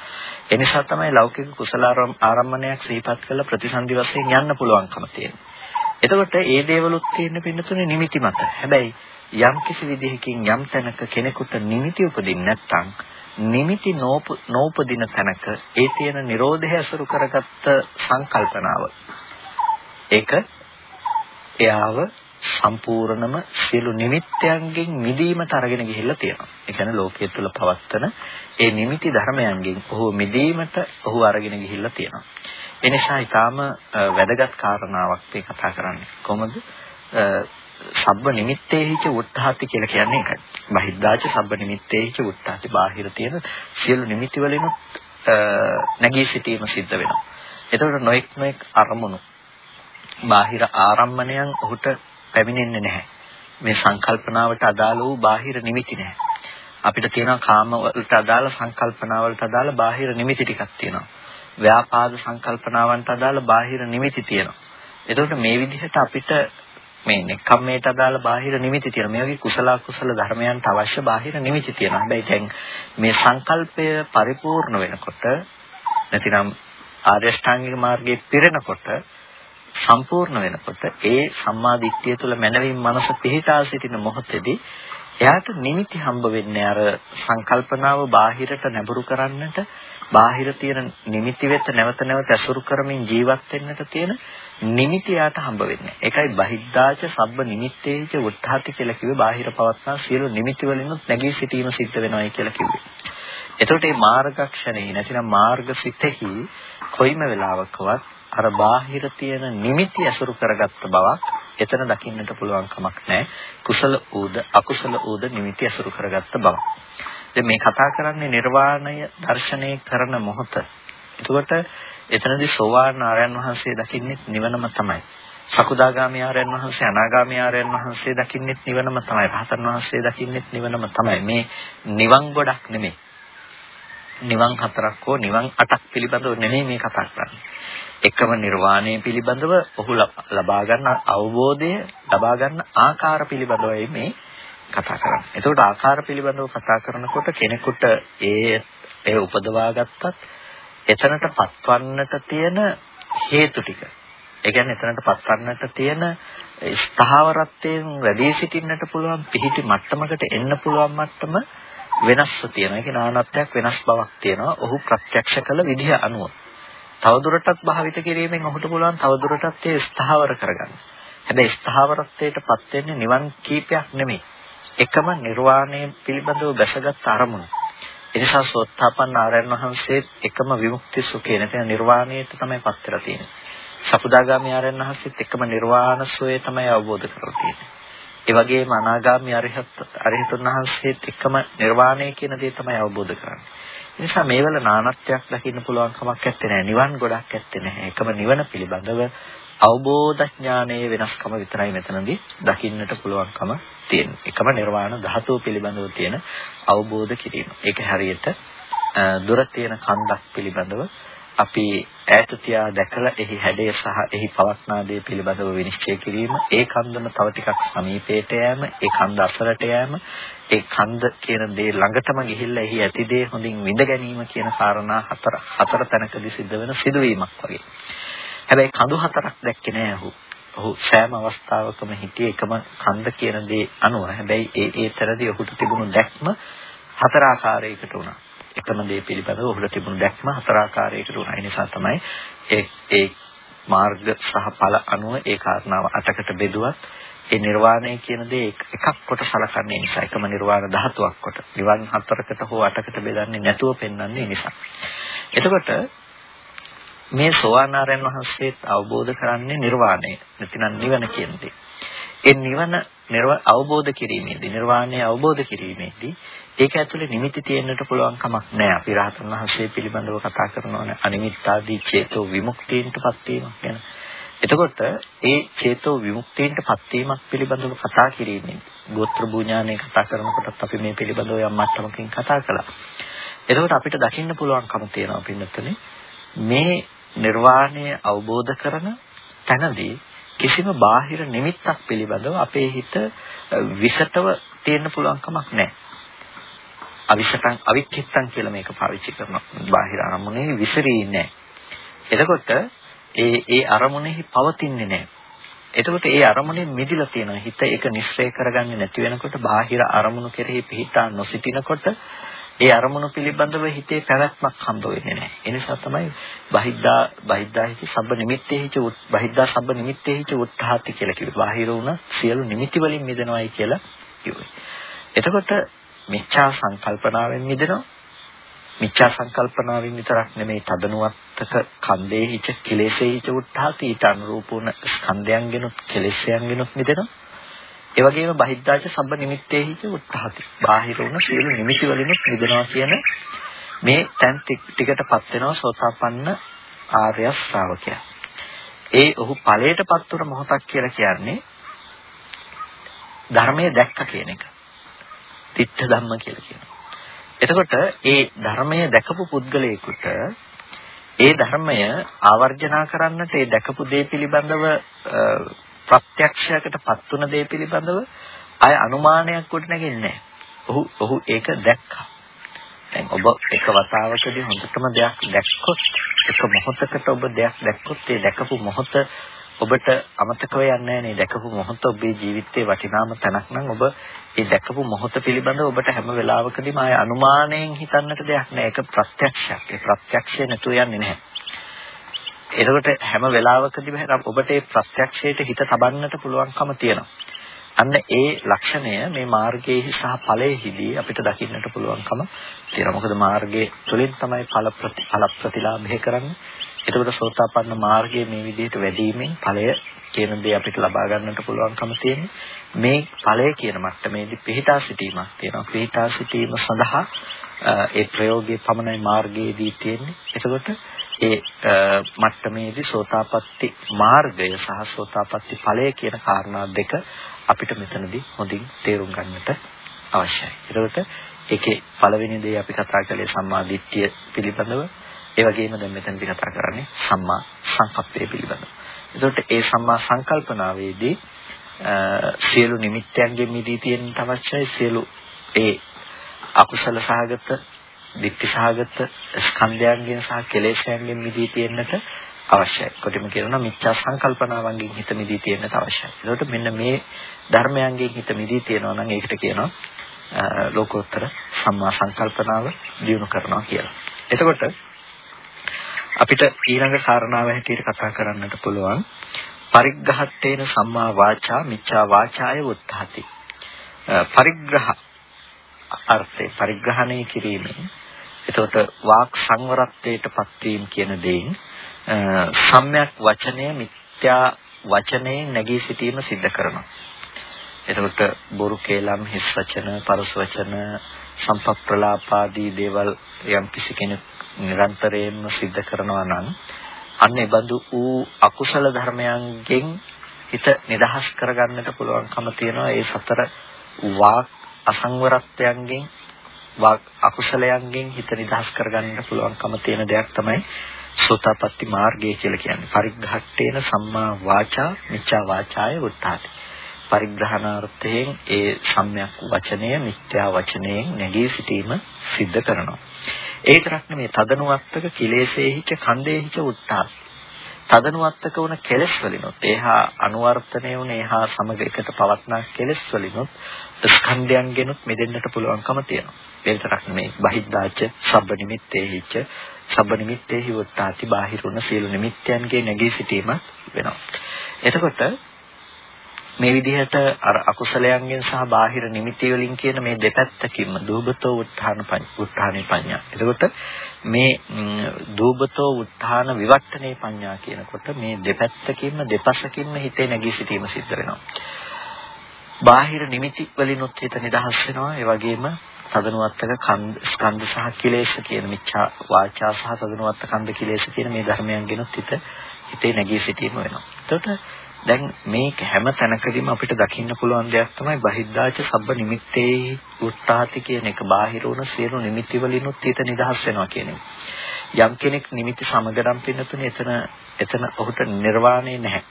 ඒ නිසා තමයි ලෞකික කුසල ආරම්මණයක් සිහිපත් කළ ප්‍රතිසන්දි වශයෙන් යන්න පුළුවන්කම තියෙන්නේ. එතකොට ඒ දේවලුත් තියෙන පින්නතුනේ නිමිති මත. හැබැයි යම් කිසි විදිහකින් යම් තැනක කෙනෙකුට නිමිති උපදින්නේ නැත්නම් නිමිති නෝපදින තැනක ඒ තියෙන Nirodha අසුරු කරගත්ත සංකල්පනාව ඒක එයාව සම්පූර්ණම සියලු නිමිත්තයන්ගෙන් මිදීමට අරගෙන ගිහිල්ලා තියෙනවා. ඒ කියන්නේ ලෝකයේ තුල පවත්තන ඒ නිමිති ධර්මයන්ගෙන් ඔහු මිදීමට ඔහු අරගෙන ගිහිල්ලා තියෙනවා. ඒ නිසා ඊටාම වැදගත් කාරණාවක් මේ කතා කරන්නේ. කොහොමද? සබ්බ නිමිත්තේහිච උත්හාති කියලා කියන්නේ ඒකයි. බහිද්දාච සබ්බ නිමිත්තේහිච උත්හාති බාහිර තියෙන සියලු නිමිති වලිනුත් නැගී සිටීම සිද්ධ වෙනවා. එතකොට නොඑක් නොඑක් අරමුණු බාහිර ආරම්මණයන් ඔහුට පැමිණෙන්නේ නැහැ. මේ සංකල්පනාවට අදාළ වූ බාහිර නිමිති නැහැ. අපිට තියෙනවා කාම වලට අදාළ සංකල්පනාවලට අදාළ බාහිර නිමිති ටිකක් තියෙනවා. ව්‍යාපාද සංකල්පනාවන්ට අදාළ බාහිර නිමිති තියෙනවා. එතකොට මේ විදිහට අපිට මේ නෙක්ඛම්මයට අදාළ බාහිර නිමිති තියෙනවා. මේ වගේ කුසල කුසල ධර්මයන්ට අවශ්‍ය බාහිර නිමිති තියෙනවා. හැබැයි දැන් මේ සංකල්පය පරිපූර්ණ වෙනකොට නැතිනම් ආර්ය ශ්‍රාංගික මාර්ගයේ පිරෙනකොට සම්පූර්ණ වෙනකොට ඒ සම්මා දිට්ඨිය තුළ මනවින් මනස පිහිටා සිටින මොහොතේදී එයාට නිමිති හම්බ වෙන්නේ අර සංකල්පනාව බාහිරට නැඹුරු කරන්නට බාහිර තියෙන නිමිති වෙත නැවත නැවත ඇසුරු කරමින් ජීවත් වෙන්නට තියෙන නිමිති යාට හම්බ වෙන්නේ. ඒකයි බහිද්දාච සබ්බ නිමිත්තේච උත්හාති කියලා කිව්වේ බාහිර පවත්නා සියලු නිමිති වලිනුත් නැගී සිටීම සිද්ධ වෙනවායි කියලා කිව්වේ. එතකොට මේ මාර්ගක්ෂණේ නැතිනම් මාර්ගසිතෙහි කොයිම වෙලාවකවත් අර බාහිර තියෙන නිමිති ඇසුරු කරගත්ත බවක් එතන දකින්නට පුළුවන් කමක් නැහැ. කුසල ඌද අකුසල ඌද නිමිති ඇසුරු කරගත්ත බව. දැන් මේ කතා කරන්නේ නිර්වාණය දර්ශනය කරන මොහොත. එතකොට එතනදී සෝවාන් ආර්යයන් වහන්සේ දකින්නේ නිවනම තමයි. සකුදාගාමී ආර්යයන් වහන්සේ අනාගාමී ආර්යයන් වහන්සේ දකින්නේ නිවනම තමයි. රහතන් වහන්සේ දකින්නේ නිවනම තමයි. මේ නිවන් ගොඩක් නෙමෙයි. නිවන් හතරක් හෝ නිවන් අටක් පිළිබඳව නෙමෙයි මේ කතා කරන්නේ. එකම නිර්වාණය පිළිබඳව ඔහු ලබා ගන්න අවබෝධය ලබා ගන්න ආකාර පිළිබඳවයි මේ කතා කරන්නේ. එතකොට ආකාර පිළිබඳව කතා කරනකොට කෙනෙකුට ඒ ඒ උපදවා ගත්තත් එතනට පත්වන්නට තියෙන හේතු ටික. ඒ කියන්නේ එතනට පත්වන්නට තියෙන ස්ථාවරත්වයෙන් වැඩි සිටින්නට පුළුවන් පිහිටි මට්ටමකට එන්න පුළුවන් මට්ටම වෙනස්ව තියෙනවා. ඒක නානත්වයක් වෙනස් බවක් තියෙනවා. ඔහු ප්‍රත්‍යක්ෂ කළ විදිහ අනුව. තවදුරටත් භාවිත කිරීමෙන් ඔහුට පුළුවන් තවදුරටත් ඒ ස්ථාවර කරගන්න. හැබැයි ස්ථාවරත්වයටපත් වෙන්නේ නිවන් කීපයක් නෙමෙයි. එකම නිර්වාණය පිළිබඳව බැසගත් අරමුණ. එනිසා සෝත්තාපන්න ආරයන් වහන්සේ එකම විමුක්ති සුඛේ නැත්නම් නිර්වාණයට තමයි පත් වෙලා තියෙන්නේ. සකුදාගාමී ආරයන් වහන්සේත් එකම නිර්වාණ සෝය තමයි අවබෝධ කරලා තියෙන්නේ. ඒ වගේම අනාගාමී අරිහත් අරිහතුන් වහන්සේත් එකම නිර්වාණය කියන දේ තමයි අවබෝධ කරන්නේ. ඒ නිසා මේවල නානත්වයක් දකින්න පුළුවන් කමක් නැත්තේ නිවන් ගොඩක් නැත්තේ නැහැ. එකම නිවන පිළිබඳව අවබෝධ ඥානයේ වෙනස්කම විතරයි මෙතනදී දකින්නට පුළුවන්කම තියෙන්නේ. එකම නිර්වාණ ධාතුව පිළිබඳව තියෙන අවබෝධ කිරීම. ඒක හරියට දුර තියෙන කන්දක් පිළිබඳව අපි ඈත තියා දැකලා එහි හැඩය සහ එහි පවත්නා දේ පිළිබඳව විනිශ්චය කිරීම ඒ කන්දම තව ටිකක් සමීපයට යෑම ඒ කන්ද අසලට යෑම ඒ කන්ද කියන දේ ළඟටම ගිහිල්ලා එහි ඇති දේ හොඳින් විඳ ගැනීම කියන කාරණා හතර හතර තැනකදී සිද්ධ වෙන සිදුවීමක් වගේ. හැබැයි කඳු හතරක් දැක්කේ නෑ ඔහු. ඔහු සෑම අවස්ථාවකම හිටියේ එකම කන්ද කියන දේ අනුව. හැබැයි ඒ ඒ තරදී ඔහුට තිබුණු දැක්ම හතර ආකාරයකට වුණා. එකම දේ පිළිබඳව ඔහුට තිබුණු දැක්ම හතර ආකාරයකට වුණා. ඒ නිසා තමයි ඒ ඒ මාර්ග සහ ඵල අනුව ඒ කාරණාව අටකට බෙදුවත් ඒ නිර්වාණය කියන දේ එකක් කොට සලකන්නේ නිසා එකම නිර්වාණ ධාතුවක් කොට නිවන් හතරකට හෝ අටකට බෙදන්නේ නැතුව පෙන්වන්නේ නිසා. එතකොට මේ සෝවාන් ආරයන් වහන්සේත් අවබෝධ කරන්නේ නිර්වාණය. නැතිනම් නිවන කියන දේ. ඒ නිවන අවබෝධ කිරීමේදී නිර්වාණය අවබෝධ කිරීමේදී ඒක ඇතුලේ නිමිති තියෙන්නට පුළුවන් කමක් නැහැ. අපි රහතන් වහන්සේ පිළිබඳව කතා කරනවානේ අනිමිත්තාදී චේතෝ විමුක්තියටපත් වීමක් ගැන. එතකොට ඒ චේතෝ විමුක්තියටපත් වීමක් පිළිබඳව කතා කිරීමෙන් ගෝත්‍ර භූඥානේ කතා කරනකොටත් අපි මේ පිළිබඳව යම් මට්ටමකින් කතා කළා. එතකොට අපිට දකින්න පුළුවන්කම තියෙනවා පින්නතුනේ මේ නිර්වාණය අවබෝධ කරන තැනදී කිසිම බාහිර නිමිත්තක් පිළිබඳව අපේ හිත විසටව තියෙන්න පුළුවන් කමක් නැහැ. අවිසටන් අවික්කිට්ටන් කියලා මේක පාවිච්චි කරනවා. බාහිර අරමුණේ විසිරී නැහැ. එතකොට ඒ ඒ අරමුණෙහි පවතින්නේ නැහැ. එතකොට ඒ අරමුණෙන් මිදිලා තියෙනවා. හිත ඒක නිස්සය කරගන්නේ නැති වෙනකොට බාහිර අරමුණු කෙරෙහි පිහිටා නොසිටිනකොට ඒ අරමුණු පිළිබඳව හිතේ පැවැත්මක් හම්බ වෙන්නේ නැහැ. ඒ නිසා තමයි බහිද්දා බහිද්දා හිත සබ්බ නිමිත්තේ හිත බහිද්දා සබ්බ නිමිත්තේ හිත උත්හාති කියලා කිව්වේ. බාහිර වුණ සියලු නිමිති වලින් මිදෙනවායි කියලා කිව්වේ. එතකොට මිච්ඡා සංකල්පනාවෙන් මිදෙනවා. මිච්ඡා සංකල්පනාවෙන් විතරක් නෙමෙයි තදනුවත්තක කන්දේ හිත කෙලෙසේ හිත උත්හාති ඊට අනුරූප වුණ ස්කන්ධයන්ගෙනුත් කෙලෙස්යන්ගෙනුත් මිදෙනවා. ඒ වගේම බහිද්දාච සබ්බ නිමිත්තේහිච උත්හාති. බාහිර වුණ සියලු නිමිති වලිනුත් මිදෙනවා කියන මේ තැන් ටිකටපත් වෙනවා සෝතාපන්න ආර්ය ශ්‍රාවකයා. ඒ ඔහු ඵලයටපත් වුණ මොහොතක් කියලා කියන්නේ ධර්මයේ දැක්ක කියන එක. තිත්ත ධම්ම කියලා කියනවා. එතකොට ඒ ධර්මයේ දැකපු පුද්ගලයෙකුට ඒ ධර්මය ආවර්ජනා කරන්නට ඒ දැකපු දේ පිළිබඳව ප්‍රත්‍යක්ෂයකටපත් වුණ දේ පිළිබඳව ආය අනුමානයක් කොට නැගෙන්නේ ඔහු ඔහු ඒක දැක්කා. දැන් ඔබ එක වතාවකදී හොඳටම දෙයක් දැක්කොත් එක මොහොතකට ඔබ දෙයක් දැක්කොත් ඒ දැකපු මොහොත ඔබට අමතක වෙන්නේ නැහැ දැකපු මොහොත ඔබේ ජීවිතේ වටිනාම තැනක් නම් ඔබ ඒ දැකපු මොහොත පිළිබඳව ඔබට හැම වෙලාවකදීම ආය අනුමානයෙන් හිතන්නට දෙයක් නැහැ. ඒක ප්‍රත්‍යක්ෂයක්. ඒ ප්‍රත්‍යක්ෂය නැතුව යන්නේ නැහැ. එතකොට හැම වෙලාවකදීම ඔබට ඒ ප්‍රත්‍යක්ෂයට හිත තබන්නට පුළුවන්කම තියෙනවා. අන්න ඒ ලක්ෂණය මේ මාර්ගයේහි සහ ඵලයේහිදී අපිට දකින්නට පුළුවන්කම තියෙනවා. මොකද මාර්ගයේ තුලින් තමයි ඵල ප්‍රතිඵල ප්‍රතිලාභය කරන්නේ. එතකොට සෝතාපන්න මාර්ගයේ මේ විදිහට වැඩිමෙන් ඵලය කියන දේ අපිට ලබා ගන්නට පුළුවන්කම තියෙන්නේ. මේ ඵලය කියන මට්ටමේදී පිහිටා සිටීමක් තියෙනවා. පිහිටා සිටීම සඳහා ඒ ප්‍රයෝගයේ පමණයි මාර්ගයේදී තියෙන්නේ. එතකොට ඒ මට්ටමේදී සෝතාපට්ටි මාර්ගය සහ සෝතාපට්ටි ඵලය කියන කාරණා දෙක අපිට මෙතනදී හොඳින් තේරුම් ගන්නට අවශ්‍යයි. එතකොට ඒකේ පළවෙනි දේ අපි කතා කළේ සම්මා දිට්ඨිය පිළිබඳව. ඒ වගේම දැන් මෙතනදී කතා කරන්නේ සම්මා සංකප්පය පිළිබඳව. එතකොට ඒ සම්මා සංකල්පනාවේදී සියලු නිමිත්තයන්ගෙන් මිදී තියෙන අවශ්‍යයි සියලු ඒ අකුසල සහගත, ditthi සහගත ස්කන්ධයන්ගෙන් සහ කෙලෙස්යන්ගෙන් මිදී තියෙන්නට අවශ්‍යයි. කොටිම කියනවා මිච්ඡා සංකල්පනාවන්ගෙන් හිත මිදී තියෙන්නට අවශ්‍යයි. ඒකට මෙන්න මේ ධර්මයන්ගෙන් හිත මිදී තියෙනවා නම් ඒකට කියනවා ලෝකෝත්තර සම්මා සංකල්පනාව දියුණු කරනවා කියලා. එතකොට අපිට ඊළඟ කාරණාව හැටියට කතා කරන්නට පුළුවන් පරිග්‍රහත්තේන සම්මා වාචා මිච්ඡා වාචාය උත්හති. පරිග්‍රහ අර්ථය පරිග්‍රහණය කිරීමෙන් එතකොට වාක් සංවරත්වයට පත්වීම කියන දෙයින් සම්‍යක් වචනය මිත්‍යා වචනයෙන් නැගී සිටීම සිද්ධ කරනවා. එතකොට බොරු කේලම් හිස් වචන, පරස වචන, සම්පප්‍රලාපාදී දේවල් යම් කිසි කෙනෙක් නිරන්තරයෙන්ම සිද්ධ කරනවා නම් අන්න ඒ බඳු වූ අකුසල ධර්මයන්ගෙන් හිත නිදහස් කරගන්නට පුළුවන්කම තියෙනවා ඒ සතර වාක් අසංවරත්වයන්ගෙන් වාක් අකුසලයන්ගෙන් හිත නිදහස් කරගන්නට පුළුවන්කම තියෙන දෙයක් තමයි සෝතාපට්ටි මාර්ගය කියලා කියන්නේ. පරිග්‍රහට්ටේන සම්මා වාචා මිච්ඡා වාචාය උත්තාති. පරිග්‍රහණාර්ථයෙන් ඒ සම්‍යක් වචනය මිත්‍යා වචනයෙන් නැගී සිටීම සිද්ධ කරනවා. ඒ තරක් නෙමේ තදනුවත්තක කිලේශේහිච කන්දේහිච උත්තා. තදනුවත්තක වුණ කෙලස් වලිනුත් ඒහා අනුවර්තනය වුණ ඒහා සමග එකට පවත්නා කෙලස් වලිනුත් ස්කන්ධයන්ගෙනුත් මිදෙන්නට පුළුවන්කම තියෙනවා. ඒ තරක් නෙමේ බහිද්දාච සබ්බ නිමිත්තේහිච සබ්බ නිමිත්තේහි උත්තාති බාහිරුණ සියලු නිමිත්තයන්ගේ නැගී සිටීමක් වෙනවා. එතකොට මේ විදිහට අර අකුසලයන්ගෙන් සහ බාහිර නිමිති වලින් කියන මේ දෙපැත්තකින්ම දූබතෝ උත්හාන උත්හානේ පඤ්ඤා. එතකොට මේ දූබතෝ උත්හාන විවට්ටනේ පඤ්ඤා කියනකොට මේ දෙපැත්තකින්ම දෙපසකින්ම හිතේ නැගී සිටීම සිද්ධ වෙනවා. බාහිර නිමිති වලිනුත් හිත නිදහස් වෙනවා. ඒ වගේම තදනුවත්තක ස්කන්ධ සහ කිලේශ කියන මිච්ඡා වාචා සහ තදනුවත්ත කන්ද කිලේශ කියන මේ ධර්මයන්ගෙනුත් හිත හිතේ නැගී සිටීම වෙනවා. එතකොට දැන් මේක හැම තැනකදීම අපිට දකින්න පුළුවන් දෙයක් තමයි බහිද්දාච සබ්බ නිමිත්තේ උත්තාති කියන එක. බාහිර වුණ සියලු නිමිති වලිනුත් හිත නිදහස් වෙනවා කියන එක. යම් කෙනෙක් නිමිති සමගනම් පින්නතුනේ එතන එතන ඔහුට නිර්වාණය නැහැ.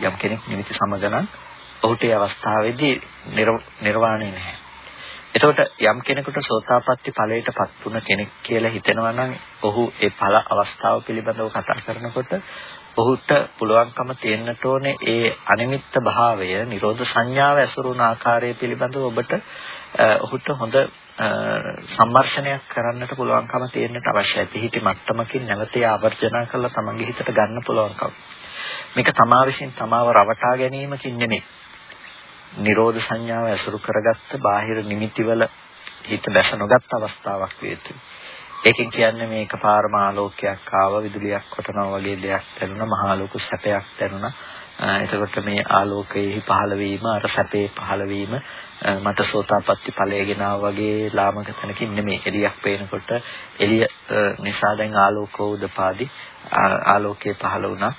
යම් කෙනෙක් නිමිති සමගනම් ඔහුට ඒ අවස්ථාවේදී නිර්වාණය නැහැ. එතකොට යම් කෙනෙකුට සෝතාපට්ටි ඵලයටපත් වුණ කෙනෙක් කියලා හිතෙනවා නම් ඔහු ඒ ඵල අවස්ථාව පිළිබඳව කතා කරනකොට ඔහුට පුළුවන්කම තියෙන්නට ඕනේ ඒ අනිමිත්ත භාවය, නිරෝධ සංඥාව ඇසුරුන ආකාරය පිළිබඳව ඔබට ඔහුට හොඳ සම්මර්ෂණයක් කරන්නට පුළුවන්කම තියෙන්නට අවශ්‍යයි. පිහිටි මට්ටමකින් නැවත ආවර්ජනා කරලා තමන්ගේ හිතට ගන්න පුළුවන්කම. මේක තමා විසින් තමාව රවටා ගැනීමකින් නෙමෙයි. නිරෝධ සංඥාව ඇසුරු කරගත්ත බාහිර නිමිතිවල හිත දැස නොගත් අවස්ථාවක් වේතුයි. ඒකෙන් කියන්නේ මේ එකපාරම ආලෝකයක් ආව විදුලියක් කොටනවා වගේ දෙයක් දැනුණා මහා ලොකු සැපයක් දැනුණා. එතකොට මේ ආලෝකයේ පහළ වීම අර සැපේ පහළ වීම මට සෝතාපට්ටි ඵලය ගෙනාව වගේ ලාමක තැනකින් නෙමෙයි. එළියක් පේනකොට එළිය නිසා දැන් ආලෝකෝ උදපාදි ආලෝකයේ පහළ වුණා.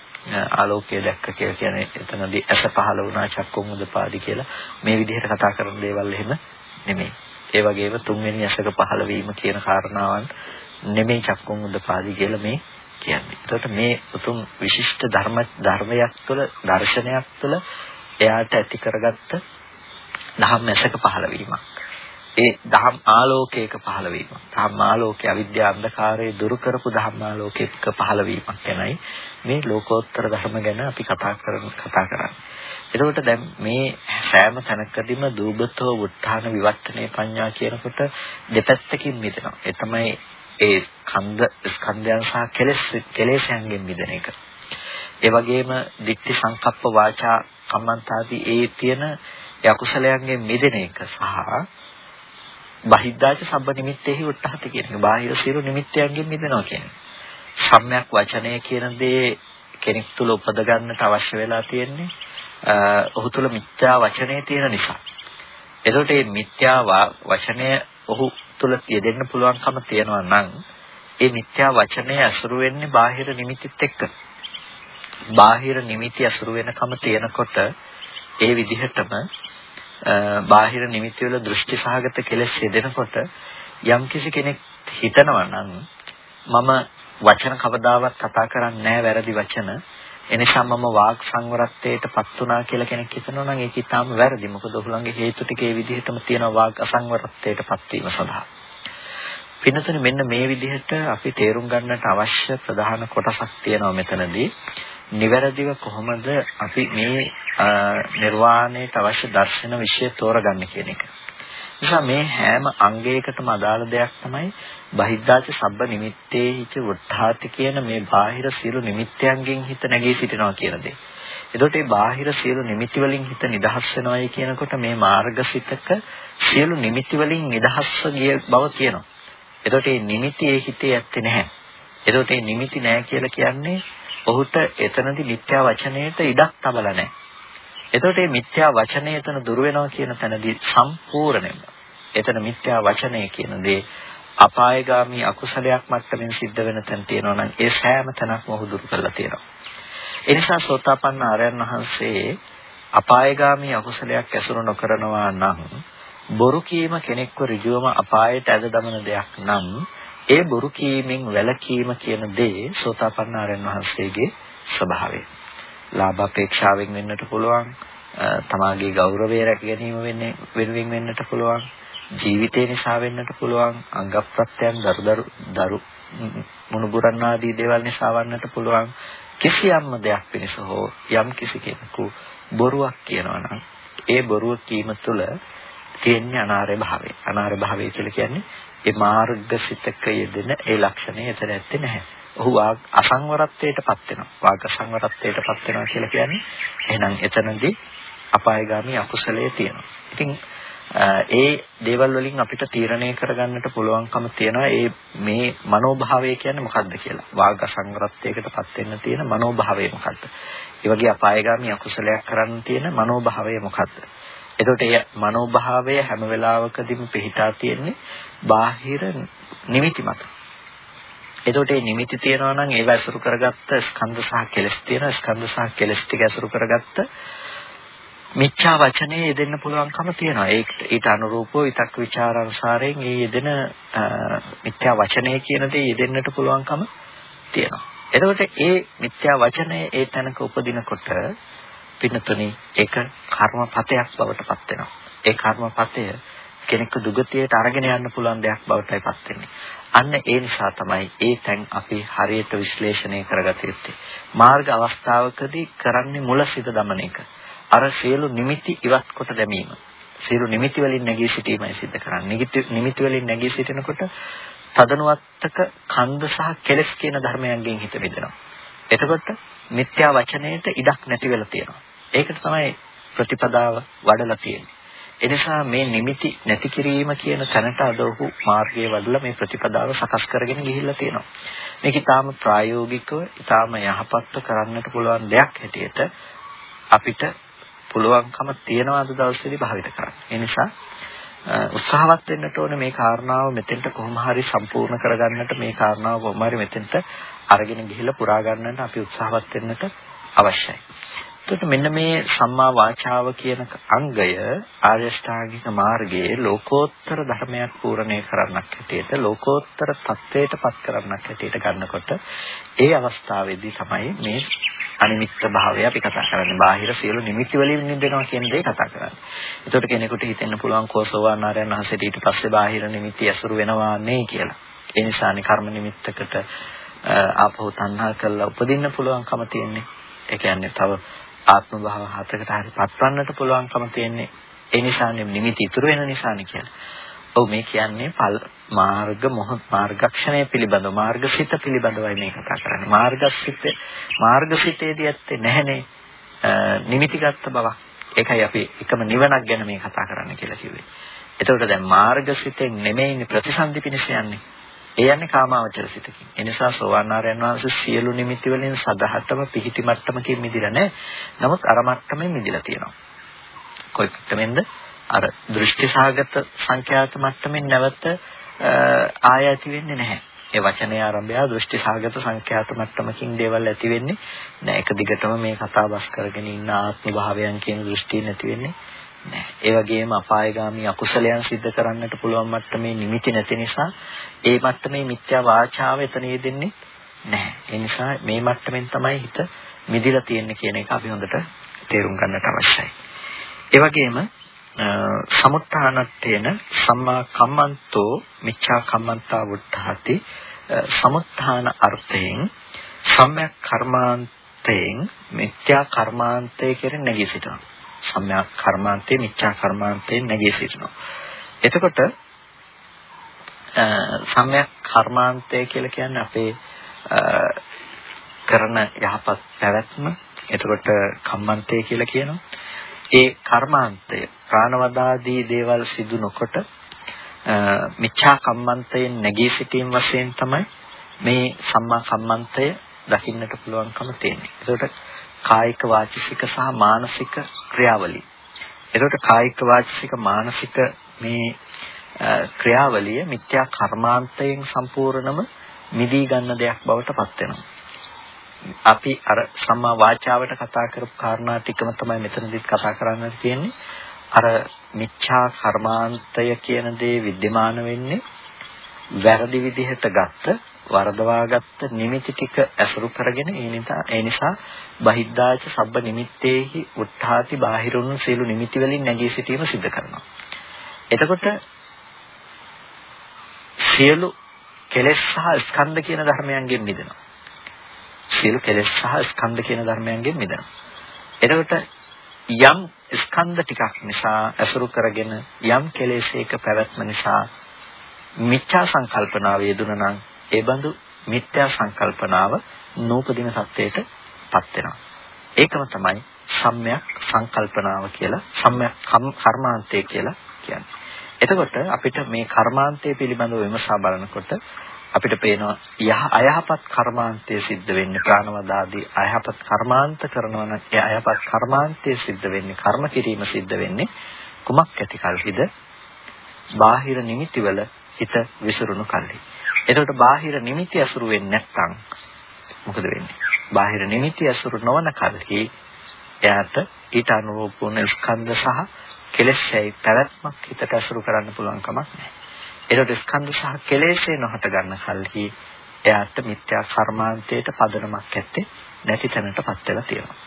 ආලෝකය දැක්ක කියලා කියන්නේ එතනදී ඇස පහළ වුණා චක්කුම් උදපාදි කියලා මේ විදිහට කතා කරන දේවල් එහෙම නෙමෙයි. ඒ වගේම තුන්වෙනි ඇසක පහළ වීම කියන කාරණාවන් නෙමෙයි චක්කුම් උදපාදි කියලා මේ කියන්නේ. එතකොට මේ උතුම් විශිෂ්ට ධර්ම ධර්මයක් තුළ දර්ශනයක් තුළ එයාට ඇති කරගත්ත ධම්මැසක පහළවීමක්. ඒ ධම් ආලෝකයක පහළවීමක්. ධම් ආලෝකයේ අවිද්‍යා අන්ධකාරයේ දුරු කරපු ධම් ආලෝකයක පහළවීමක් ගැනයි මේ ලෝකෝත්තර ධර්ම ගැන අපි කතා කරන කතා කරන්නේ. එතකොට දැන් මේ සෑම තැනකදීම දූබතෝ වුත්ථාන විවර්තනේ පඤ්ඤා කියනකොට දෙපැත්තකින් මිදෙනවා. ඒ තමයි ඒ ස්කන්ධ ස්කන්ධයන් සහ කෙලෙස් කෙලෙසයන්ගෙන් මිදෙන එක. ඒ වගේම ditthi සංකප්ප වාචා කම්මන්තාදී ඒ තියෙන යකුසලයන්ගෙන් මිදෙන එක සහ බහිද්දාච සබ්බ නිමිත්තේහි උට්ටහති කියන එක. බාහිර සියලු නිමිත්තයන්ගෙන් මිදෙනවා කියන්නේ. සම්‍යක් වචනය කියන දේ කෙනෙක් තුල උපද ගන්නට අවශ්‍ය වෙලා තියෙන්නේ ඔහු තුල මිත්‍යා වචනේ තියෙන නිසා. එතකොට මේ මිත්‍යා වචනය ඔහු තුල යෙදෙන්න පුළුවන්කම තියෙනවා නම් ඒ මිත්‍යා වචනය ඇසුරු වෙන්නේ බාහිර නිමිතිත් එක්ක. බාහිර නිමිති ඇසුරු වෙනකම තියෙනකොට ඒ විදිහටම බාහිර නිමිති වල දෘෂ්ටි සහගත කෙලෙස් යෙදෙනකොට යම්කිසි කෙනෙක් හිතනවා නම් මම වචන කවදාවත් කතා කරන්නේ නැහැ වැරදි වචන එනිසා මම වාග් සංවරත්වයටපත් වුණා කියලා කෙනෙක් හිතනවා නම් ඒක ඊටාම වැරදි. මොකද ඔහුලඟේ හේතු ටික ඒ විදිහටම තියෙනවා වාග් අසංවරත්වයටපත් වීම සඳහා. පින්නතන මෙන්න මේ විදිහට අපි තේරුම් ගන්නට අවශ්‍ය ප්‍රධාන කොටසක් තියෙනවා මෙතනදී. නිවැරදිව කොහොමද අපි මේ නිර්වාණයට අවශ්‍ය දර්ශන විශ්ය තෝරගන්නේ කියන එක. නිසා මේ හැම අංගයකටම අදාළ දෙයක් තමයි බහිද්දාච සබ්බ නිමිත්තේ හිත වුත්තාති කියන මේ බාහිර සියලු නිමිත්තයන්ගෙන් හිත නැගී සිටිනවා කියන දේ. එතකොට මේ බාහිර සියලු නිමිති වලින් හිත නිදහස් වෙනවයි කියනකොට මේ මාර්ගසිතක සියලු නිමිති වලින් නිදහස්ව ගිය බව කියනවා. එතකොට මේ නිමිති ඒ හිතේ ඇත්තේ නැහැ. එතකොට මේ නිමිති නැහැ කියලා කියන්නේ ඔහුට එතනදී මිත්‍යා වචනයට ඉඩක් තබලා නැහැ. එතකොට මේ මිත්‍යා වචනය එතන දුර වෙනවා කියන තැනදී සම්පූර්ණයෙන්ම එතන මිත්‍යා වචනය කියන දේ අපායগামী අකුසලයක් මට්ටමින් සිද්ධ වෙන තැන තියෙනවා නම් ඒ සෑම තැනක්ම ඔහු දුරු කරලා තියෙනවා. ඒ නිසා සෝතාපන්න ආරයන් වහන්සේ අපායগামী අකුසලයක් ඇසුරු නොකරනවා නම් බොරු කීම කෙනෙක්ව ඍජුවම අපායට ඇද දමන දෙයක් නම් ඒ බොරු කීමෙන් වැළකීම කියන දේ සෝතාපන්න ආරයන් වහන්සේගේ ස්වභාවයයි. ලාභ අපේක්ෂාවෙන් වෙන්නට පුළුවන්, තමාගේ ගෞරවය රැක ගැනීම වෙන්නේ වෙනුවෙන් වෙන්නට පුළුවන්, ජීවිතේ නිසා වෙන්නට පුළුවන්, අංග ප්‍රත්‍යයන් දරු දරු මුණුබුරන් ආදී දේවල් නිසා වන්නට පුළුවන්. කිසියම්ම දෙයක් පිණිස හෝ යම් කිසි කෙනෙකු බොරුවක් කියනවා නම් ඒ බොරුව කීම තුළ තියෙන අනාර්ය භාවය. අනාර්ය භාවය කියලා කියන්නේ ඒ මාර්ගසිතක යෙදෙන ඒ ලක්ෂණය එතන ඇත්තේ නැහැ. ඔහු අසංවරත්වයටපත් වෙනවා. වාග් අසංවරත්වයටපත් වෙනවා කියලා කියන්නේ එහෙනම් එතනදී අපායগামী අකුසලයේ තියෙනවා. ඉතින් ඒ දේවල් වලින් අපිට තීරණය කරගන්නට පුළුවන්කම තියෙනවා ඒ මේ මනෝභාවය කියන්නේ මොකද්ද කියලා. වාග් අසංවරත්වයකටපත් වෙන්න තියෙන මනෝභාවය මොකද්ද? ඒ වගේ අපායগামী අකුසලයක් කරන්න තියෙන මනෝභාවය මොකද්ද? එතකොට මේ මනෝභාවය හැම වෙලාවකදීම පිහිටා තියෙන්නේ බාහිර නිමිති මත. එතකොට මේ නිමිති තියනවා නම් ඒව ඇසුරු කරගත්ත ස්කන්ධ සහ කෙලස් තියෙන ස්කන්ධ සහ කෙලස් ටික ඇසුරු කරගත්ත මිච්ඡා වචනේ යෙදෙන්න පුළුවන්කම තියෙනවා. ඒක ඊට අනුරූපව විතක් ਵਿਚාර අනුසාරයෙන් මේ යෙදෙන මිත්‍යා වචනේ කියන දේ යෙදෙන්නට පුළුවන්කම තියෙනවා. එතකොට ඒ මිත්‍යා වචනේ ඒ තැනක උපදිනකොට පින්නතුනි ඒක කර්මපතයක් බවට පත් වෙනවා. ඒ කර්මපතය කෙනෙකු දුගතියට අරගෙන යන්න පුළුවන් දෙයක් බවටයි පත් වෙන්නේ. අන්න ඒ නිසා තමයි ඒ තැන් අපි හරියට විශ්ලේෂණය කරගත යුත්තේ. මාර්ග අවස්ථාවකදී කරන්නේ මුල සිත දමන එක. අර සියලු නිමිති ඉවත් කොට දැමීම. සියලු නිමිති වලින් නැගී සිටීමයි සිද්ධ කරන්නේ. නිමිති වලින් නැගී සිටිනකොට තදනුවත්තක කන්ද සහ කෙලස් කියන ධර්මයන්ගෙන් හිත මිදෙනවා. එතකොට මිත්‍යා වචනයට ඉඩක් නැති වෙලා තියෙනවා. ඒකට තමයි ප්‍රතිපදාව වඩලා තියෙන්නේ. එනිසා මේ නිමිති නැති කිරීම කියන තැනට අද ඔහු මාර්ගයේ වඩලා මේ ප්‍රතිපදාව සකස් කරගෙන ගිහිල්ලා තියෙනවා. මේක ඊටාම ප්‍රායෝගිකව ඊටාම යහපත්ව කරන්නට පුළුවන් දෙයක් හැටියට අපිට පුළුවන්කම තියෙනවා අද දවසේදී භාවිත කරන්න. ඒ නිසා උත්සාහවත් වෙන්නට ඕනේ මේ කාරණාව මෙතෙන්ට කොහොම හරි සම්පූර්ණ කරගන්නට මේ කාරණාව කොහොම හරි මෙතෙන්ට අරගෙන ගිහිල්ලා පුරා ගන්නට අපි උත්සාහවත් වෙන්නට අවශ්‍යයි. එතකොට මෙන්න මේ සම්මා වාචාව කියන අංගය ආර්ය ශ්‍රාගික මාර්ගයේ ලෝකෝත්තර ධර්මයක් පූර්ණේ කරන්නක් හැටියට ලෝකෝත්තර தත්වයට පත් කරන්නක් හැටියට ගන්නකොට ඒ අවස්ථාවේදී තමයි මේ අනිමිත්ත භාවය අපි කතා කරන්නේ. බාහිර සියලු නිමිති වලින් නිදෙනවා කියන දේ කතා කරන්නේ. එතකොට කෙනෙකුට හිතෙන්න පුළුවන් කෝසෝවාන් ආරයන් වහන්සේට ඊට පස්සේ බාහිර නිමිති ඇසුරු වෙනවා නේ කියලා. ඒ නිසානේ කර්ම නිමිත්තකට ආපහු තණ්හා කරලා උපදින්න පුළුවන්කම තියෙන්නේ. ඒ කියන්නේ තව ආත්ම භාව හතකට හරි පත්වන්නට පුළුවන්කම තියෙන්නේ. ඒ නිසානේ නිමිති ඉතුරු වෙන නිසානේ කියන්නේ. ඔව් මේ කියන්නේ මාර්ග මොහොත් මාර්ගක්ෂණය පිළිබඳව මාර්ගසිත පිළිබඳවයි මේ කතා කරන්නේ. මාර්ගසිත මාර්ගසිතේදී ඇත්තේ නැහනේ නිමිතිගත් බවක්. ඒකයි අපි එකම නිවනක් ගැන මේ කතා කරන්න කියලා කිව්වේ. එතකොට දැන් මාර්ගසිතෙන් නෙමෙයිනේ ප්‍රතිසන්දි පිණිස යන්නේ. ඒ යන්නේ කාමාවචර සිතකින්. ඒ නිසා සෝවාන් ආරයන් වහන්සේ සියලු නිමිති වලින් සදහටම පිහිටි මට්ටමකින් මිදිලා නැහැ. නමුත් අර මට්ටමෙන් මිදිලා තියෙනවා. කොයි මට්ටමෙන්ද? අර දෘෂ්ටිසහගත සංඛ්‍යාත මට්ටමින් නැවත ආය ඇති වෙන්නේ නැහැ. ඒ වචනේ ආරම්භය දෘෂ්ටිසහගත සංඛ්‍යාත මට්ටමකින් දේවල් ඇති වෙන්නේ නැහැ. එක දිගටම මේ කතා බස් කරගෙන ඉන්න ආත්ම භාවයන් කියන දෘෂ්ටි නැති වෙන්නේ නැහැ. ඒ වගේම අපායগামী අකුසලයන් සිද්ධ කරන්නට පුළුවන් මට්ටමේ නිමිති නැති නිසා ඒ මට්ටමේ මිත්‍යා වාචාව එතන යෙදෙන්නේ නැහැ. ඒ නිසා මේ මට්ටමින් තමයි හිත මිදිලා තියෙන්නේ කියන එක අපි හොඳට තේරුම් ගන්නට අවශ්‍යයි. ඒ වගේම සමුත්ථානත්තේන සම්මා කම්මන්තෝ මිච්ඡා කම්මන්තා වුද්ධාති සමුත්ථාන අර්ථයෙන් සම්‍යක් කර්මාන්තයෙන් මිත්‍යා කර්මාන්තය කියන නැගී සිටිනවා. සම්‍යක් කර්මාන්තේ මිච්ඡා කර්මාන්තේ නැගී සිටිනවා. එතකොට සම්‍යක් කර්මාන්තය කියලා කියන්නේ අපේ කරන යහපත් පැවැත්ම. එතකොට කම්මන්තය කියලා කියනවා. ඒ කර්මාන්තය ප්‍රාණවදාදී දේවල් සිදු නොකොට මිච්ඡා කම්මන්තයෙන් නැගී සිටීම වශයෙන් තමයි මේ සම්මා කම්මන්තය දකින්නට පුළුවන්කම තියෙන්නේ. ඒකට කායික වාචික සහ මානසික ක්‍රියාවලිය. එතකොට කායික වාචික මානසික මේ ක්‍රියාවලිය මිත්‍යා කර්මාන්තයෙන් සම්පූර්ණම මිදී ගන්න දෙයක් බවට පත් වෙනවා. අපි අර සම්මා වාචාවට කතා කරපු කාරණා ටිකම තමයි මෙතනදිත් කතා කරන්න තියෙන්නේ. අර මිච්ඡා කර්මාන්තය කියන දේ विद्यमान වෙන්නේ වැරදි විදිහට ගත්ත වරදවාගත්ත නිමිති ටික ඇසුරු කරගෙන ඒ නිසා ඒ නිසා බහිද්ධාච සබ්බ නිමිත්තේහි උත්ථාති බාහිරුන් සියලු නිමිති වලින් නැගී සිටීම සිද්ධ කරනවා. එතකොට සියලු කෙලෙස් සහ ස්කන්ධ කියන ධර්මයන්ගෙන් මිදෙනවා. සියලු කෙලෙස් සහ ස්කන්ධ කියන ධර්මයන්ගෙන් මිදෙනවා. එතකොට යම් ස්කන්ධ ටිකක් නිසා ඇසුරු කරගෙන යම් කෙලෙසයක පැවැත්ම නිසා මිච්ඡා සංකල්පනාව යෙදුණා නම් ඒ බඳු මිත්‍යා සංකල්පනාව නූපදින සත්‍යයට පත් වෙනවා. ඒකම තමයි සම්‍යක් සංකල්පනාව කියලා සම්‍යක් කර්මාන්තය කියලා කියන්නේ. එතකොට අපිට මේ කර්මාන්තය පිළිබඳව විමසා බලනකොට අපිට පේනවා යහ අයහපත් කර්මාන්තය සිද්ධ වෙන්නේ ප්‍රාණවද ආදී අයහපත් කර්මාන්ත කරනවා නම් ඒ අයහපත් කර්මාන්තය සිද්ධ වෙන්නේ කර්ම කිරීම සිද්ධ වෙන්නේ කුමක් ඇති කල්හිද? බාහිර නිමිතිවල හිත විසිරුණු කල්හි. එතකොට බාහිර නිමිති අසුරු වෙන්නේ නැත්නම් මොකද වෙන්නේ? බාහිර නිමිති අසුරු නොවන කල්හි එයාට ඊට අනුරූප වුණ ස්කන්ධ සහ කෙලෙස්යි පැවැත්මක් හිතට අසුරු කරන්න පුළුවන් කමක් නැහැ. එතකොට ස්කන්ධ සහ කෙලෙස්ේ නොහට ගන්න කල්හි එයාට මිත්‍යා කර්මාන්තයට පදනමක් ඇත්තේ නැති තැනටපත් වෙලා තියෙනවා.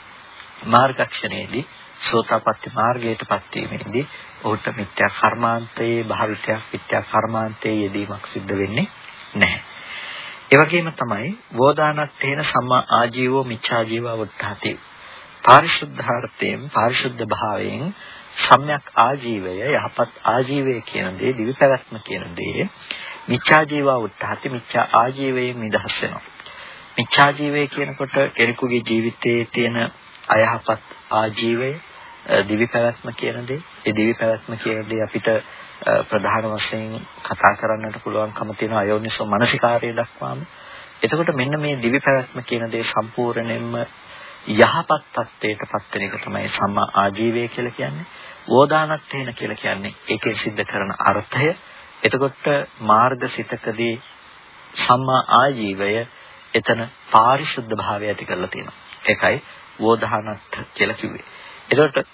මාර්ගක්ෂණයේදී සෝතාපට්ටි මාර්ගයටපත් වීමේදී ඔහුට මිත්‍යා කර්මාන්තයේ භාවිතයක් මිත්‍යා කර්මාන්තයේ යෙදීමක් සිද්ධ වෙන්නේ නැහැ. ඒ වගේම තමයි වෝදානත්තේන සම්මා ආජීවෝ මිච්ඡා ජීවා වුද්ධාති. පාරිශුද්ධාර්ථයෙන් පාරිශුද්ධ භාවයෙන් සම්‍යක් ආජීවය යහපත් ආජීවය කියන දේ දිවි පැවැත්ම කියන දේ මිච්ඡා ජීවා උත්හාති මිච්ඡා ආජීවයෙන් නිදහස් වෙනවා. මිච්ඡා ජීවය කියනකොට කෙනෙකුගේ ජීවිතයේ තියෙන අයහපත් ආජීවය දිවි පැවැත්ම කියන දේ ඒ දිවි පැවැත්ම කියන දේ අපිට ප්‍රධාන වශයෙන් කතා කරන්නට පුළුවන්කම තියෙන අයෝනිසෝ මානසිකාර්යය දක්වාම. එතකොට මෙන්න මේ දිවි පැවැත්ම කියන දේ සම්පූර්ණයෙන්ම යහපත් තත්ත්වයට පත් වෙන එක තමයි සම්මා ආජීවය කියලා කියන්නේ. වෝදානත්තේන කියලා කියන්නේ ඒකෙන් සිද්ධ කරන අර්ථය. එතකොට මාර්ග සිතකදී සම්මා ආජීවය එතන පාරිශුද්ධ භාවය ඇති කරලා තියෙනවා. ඒකයි වෝදානත්ත කියලා කිව්වේ. එතකොට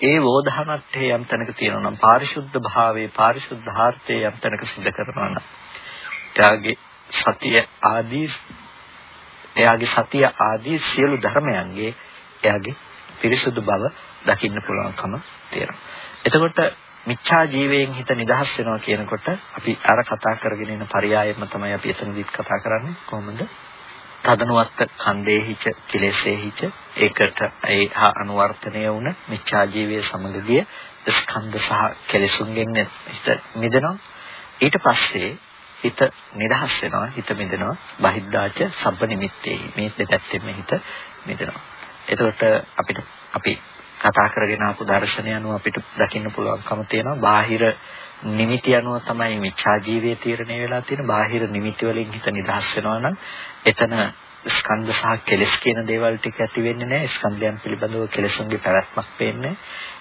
ඒ වෝදානට්ඨේ යම් තැනක තියෙනවා නම් පාරිශුද්ධ භාවයේ පාරිශුද්ධාර්ථයේ යම් තැනක සිද්ධ කරනවා නම් එයාගේ සතිය ආදී එයාගේ සතිය ආදී සියලු ධර්මයන්ගේ එයාගේ පිරිසුදු බව දකින්න පුළුවන්කම තියෙනවා. එතකොට මිච්ඡා ජීවයෙන් හිත නිදහස් වෙනවා කියනකොට අපි අර කතා කරගෙන ඉන්න පරයයම තමයි අපි එතනදිත් කතා කරන්නේ කොහොමද? තදනුවත් කන්දේහිච කිලෙසේහිච ඒකට ඒ හා අනුවර්තනය වුණ මිච්ඡා ජීවයේ සමගිය ස්කන්ධ සහ කෙලෙසුන්ගෙන් හිත මිදෙනවා. ඊට පස්සේ හිත නිදහස් වෙනවා හිත මිදෙනවා. බහිද්දාච සබ්බ නිමිත්තේ මේ දෙපැත්තෙම හිත මිදෙනවා. එතකොට අපිට අපි කතා කරගෙන ආපු දර්ශනය අනුව අපිට දකින්න පුළුවන්කම තියෙනවා. බාහිර නිමිති අනුව තමයි මිච්ඡා ජීවයේ තීරණය වෙලා තියෙන. බාහිර නිමිති වලින් හිත නිදහස් වෙනවා නම් එතන ස්කන්ධ සහ කෙලෙස් කියන දේවල් ටික ඇති වෙන්නේ නැහැ ස්කන්ධයන් පිළිබඳව කෙලෙසුන්ගේ පැවැත්මක් පේන්නේ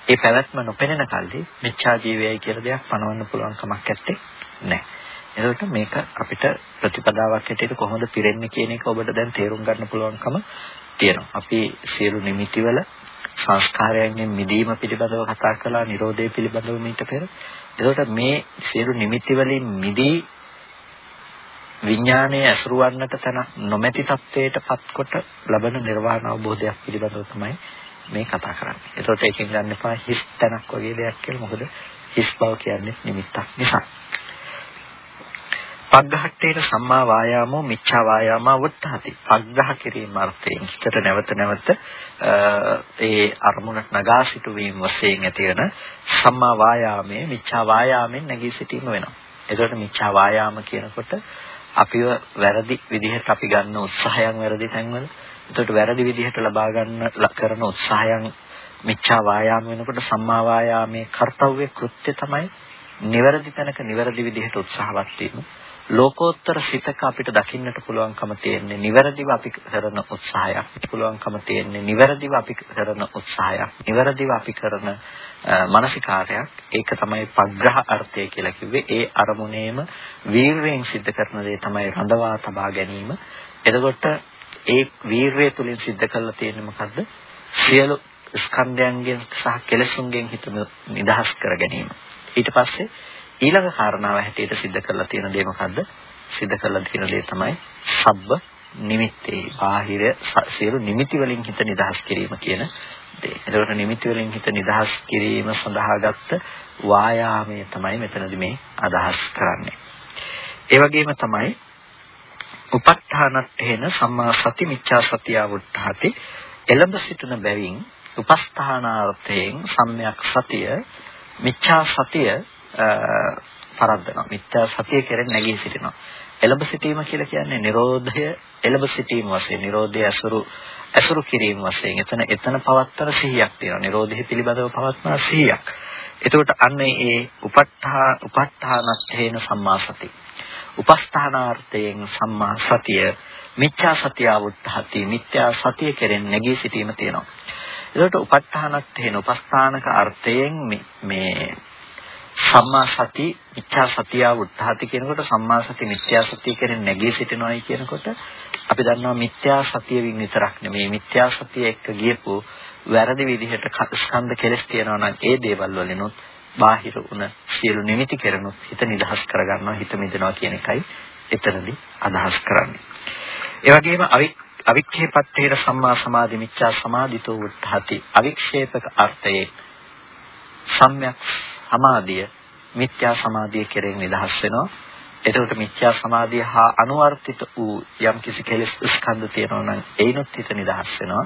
ඒ පැවැත්ම නොපෙනෙන කල්හි මිච්ඡා ජීවයයි කියලා දෙයක් පනවන්න පුළුවන් කමක් නැත්තේ නැහැ එතකොට මේක අපිට ප්‍රතිපදාවක් හැටියට කොහොමද පිරෙන්නේ කියන එක ඔබට දැන් තේරුම් ගන්න පුළුවන්කම තියෙනවා. අපි සියලු නිමිතිවල සංස්කාරයන්ගෙන් මිදීම පිළිබඳව කතා කළා, Nirodhe පිළිබඳව මීට පෙර. එතකොට මේ සියලු නිමිති වලින් මිදී විඥානයේ ඇසුරවන්නට තන නොමැති තත්වයටපත් කොට ලබන නිර්වාණ අවබෝධයක් පිළිබඳව තමයි මේ කතා කරන්නේ. එතකොට ඒකෙන් ගන්න එපා හිස් තැනක් වගේ දෙයක් කියලා. මොකද හිස් බව කියන්නේ නිමිත්තක් නිසා. පග්ඝහට්ටේන සම්මා වායාමෝ මිච්ඡා වායාමා වුත්තාති. පග්ඝහ කිරීම අර්ථයෙන් හිතට නැවත නැවත ඒ අරමුණට නගා සිටුවීම වශයෙන් ඇති වෙන සම්මා වායාමයේ මිච්ඡා වායාමෙන් නැගී සිටීම වෙනවා. එතකොට මිච්ඡා වායාම කියනකොට අපිව වැරදි විදිහට අපි ගන්න උත්සාහයන් වැරදි තැන්වල එතකොට වැරදි විදිහට ලබා ගන්න කරන උත්සාහයන් මිච්ඡා වායාම වෙනකොට සම්මා වායාමයේ කාර්යව්‍ය කෘත්‍ය තමයි නිවැරදි තැනක නිවැරදි විදිහට උත්සාහවත් වීම. ලෝකෝත්තර සිතක අපිට දකින්නට පුළුවන්කම තියෙන්නේ නිවැරදිව අපි කරන උත්සාහයක්. පුළුවන්කම තියෙන්නේ නිවැරදිව අපි කරන උත්සාහයක්. නිවැරදිව අපි කරන මානසිකාරයක්. ඒක තමයි පග්‍රහ අර්ථය කියලා කිව්වේ. ඒ අරමුණේම වීරයෙන් සිද්ධ කරන දේ තමයි රඳවා තබා ගැනීම. එතකොට ඒ වීරය තුලින් සිද්ධ කරලා තියෙන්නේ මොකද්ද? සියලු ස්කන්ධයන්ගෙන් සහ කෙලෙසුන්ගෙන් හිත නිදහස් කර ගැනීම. ඊට පස්සේ ඊළඟ කාරණාව හැටියට सिद्ध කරලා තියෙන දේ මොකද්ද? सिद्ध කරලා තියෙන දේ තමයි සබ්බ නිමිත්තේ. බාහිර සියලු නිමිති වලින් හිත නිදහස් කිරීම කියන දේ. එතකොට නිමිති වලින් හිත නිදහස් කිරීම සඳහා ගත්ත වායාමය තමයි මෙතනදි මේ අදහස් කරන්නේ. ඒ වගේම තමයි උප ဋ ාණට්ඨේන සම්මා සති මිච්ඡා සතිය වුට්ඨාති එළඹ සිටින බැවින් උපස්ථානාර්ථයෙන් සම්‍යක් සතිය මිච්ඡා සතිය පරද්දනවා. මිත්‍යා සතිය කෙරෙන් නැගී සිටිනවා. එළඹ සිටීම කියලා කියන්නේ Nirodhaය එළඹ සිටීම වශයෙන් Nirodhaය අසුරු අසුරු කිරීම වශයෙන් එතන එතන පවත්තන සිහියක් තියෙනවා. Nirodhaය පිළිබඳව පවත්නා සිහියක්. එතකොට අන්න ඒ උපට්ඨා උපට්ඨානත්තේන සම්මා සති. උපස්ථානාර්ථයෙන් සම්මා සතිය මිත්‍යා සතිය අවුත්හති මිත්‍යා සතිය කෙරෙන් නැගී සිටීම තියෙනවා. එතකොට උපට්ඨානත්තේන උපස්ථානක අර්ථයෙන් මේ සම්මා සති මිත්‍යා සතිය උත්හාති කියනකොට සම්මා සති මිත්‍යා සතිය කියන නැගී සිටිනවායි කියනකොට අපි දන්නවා මිත්‍යා සතියෙන් විතරක් නෙමෙයි මිත්‍යා සතිය එක්ක ගියපු වැරදි විදිහට ස්කන්ධ කෙලස් තියනවා නම් ඒ දේවල් වලිනුත් බාහිර වුණ සියලු නිමිති කරනුත් හිත නිදහස් කරගන්නවා හිත මිදෙනවා කියන එකයි එතනදී අදහස් කරන්නේ. ඒ වගේම අවික්ෂේපත්තේන සම්මා සමාධි මිච්ඡා සමාධිතෝ උත්හාති අවික්ෂේපක අර්ථයේ සම්‍යක් සමාධිය මිත්‍යා සමාධිය කෙරෙන් නිදහස් වෙනවා. එතකොට මිත්‍යා සමාධිය හා අනුවර්තිත වූ යම් කිසි කෙලෙස් ස්කන්ධ තියෙනවා නම් ඒනොත් හිත නිදහස් වෙනවා.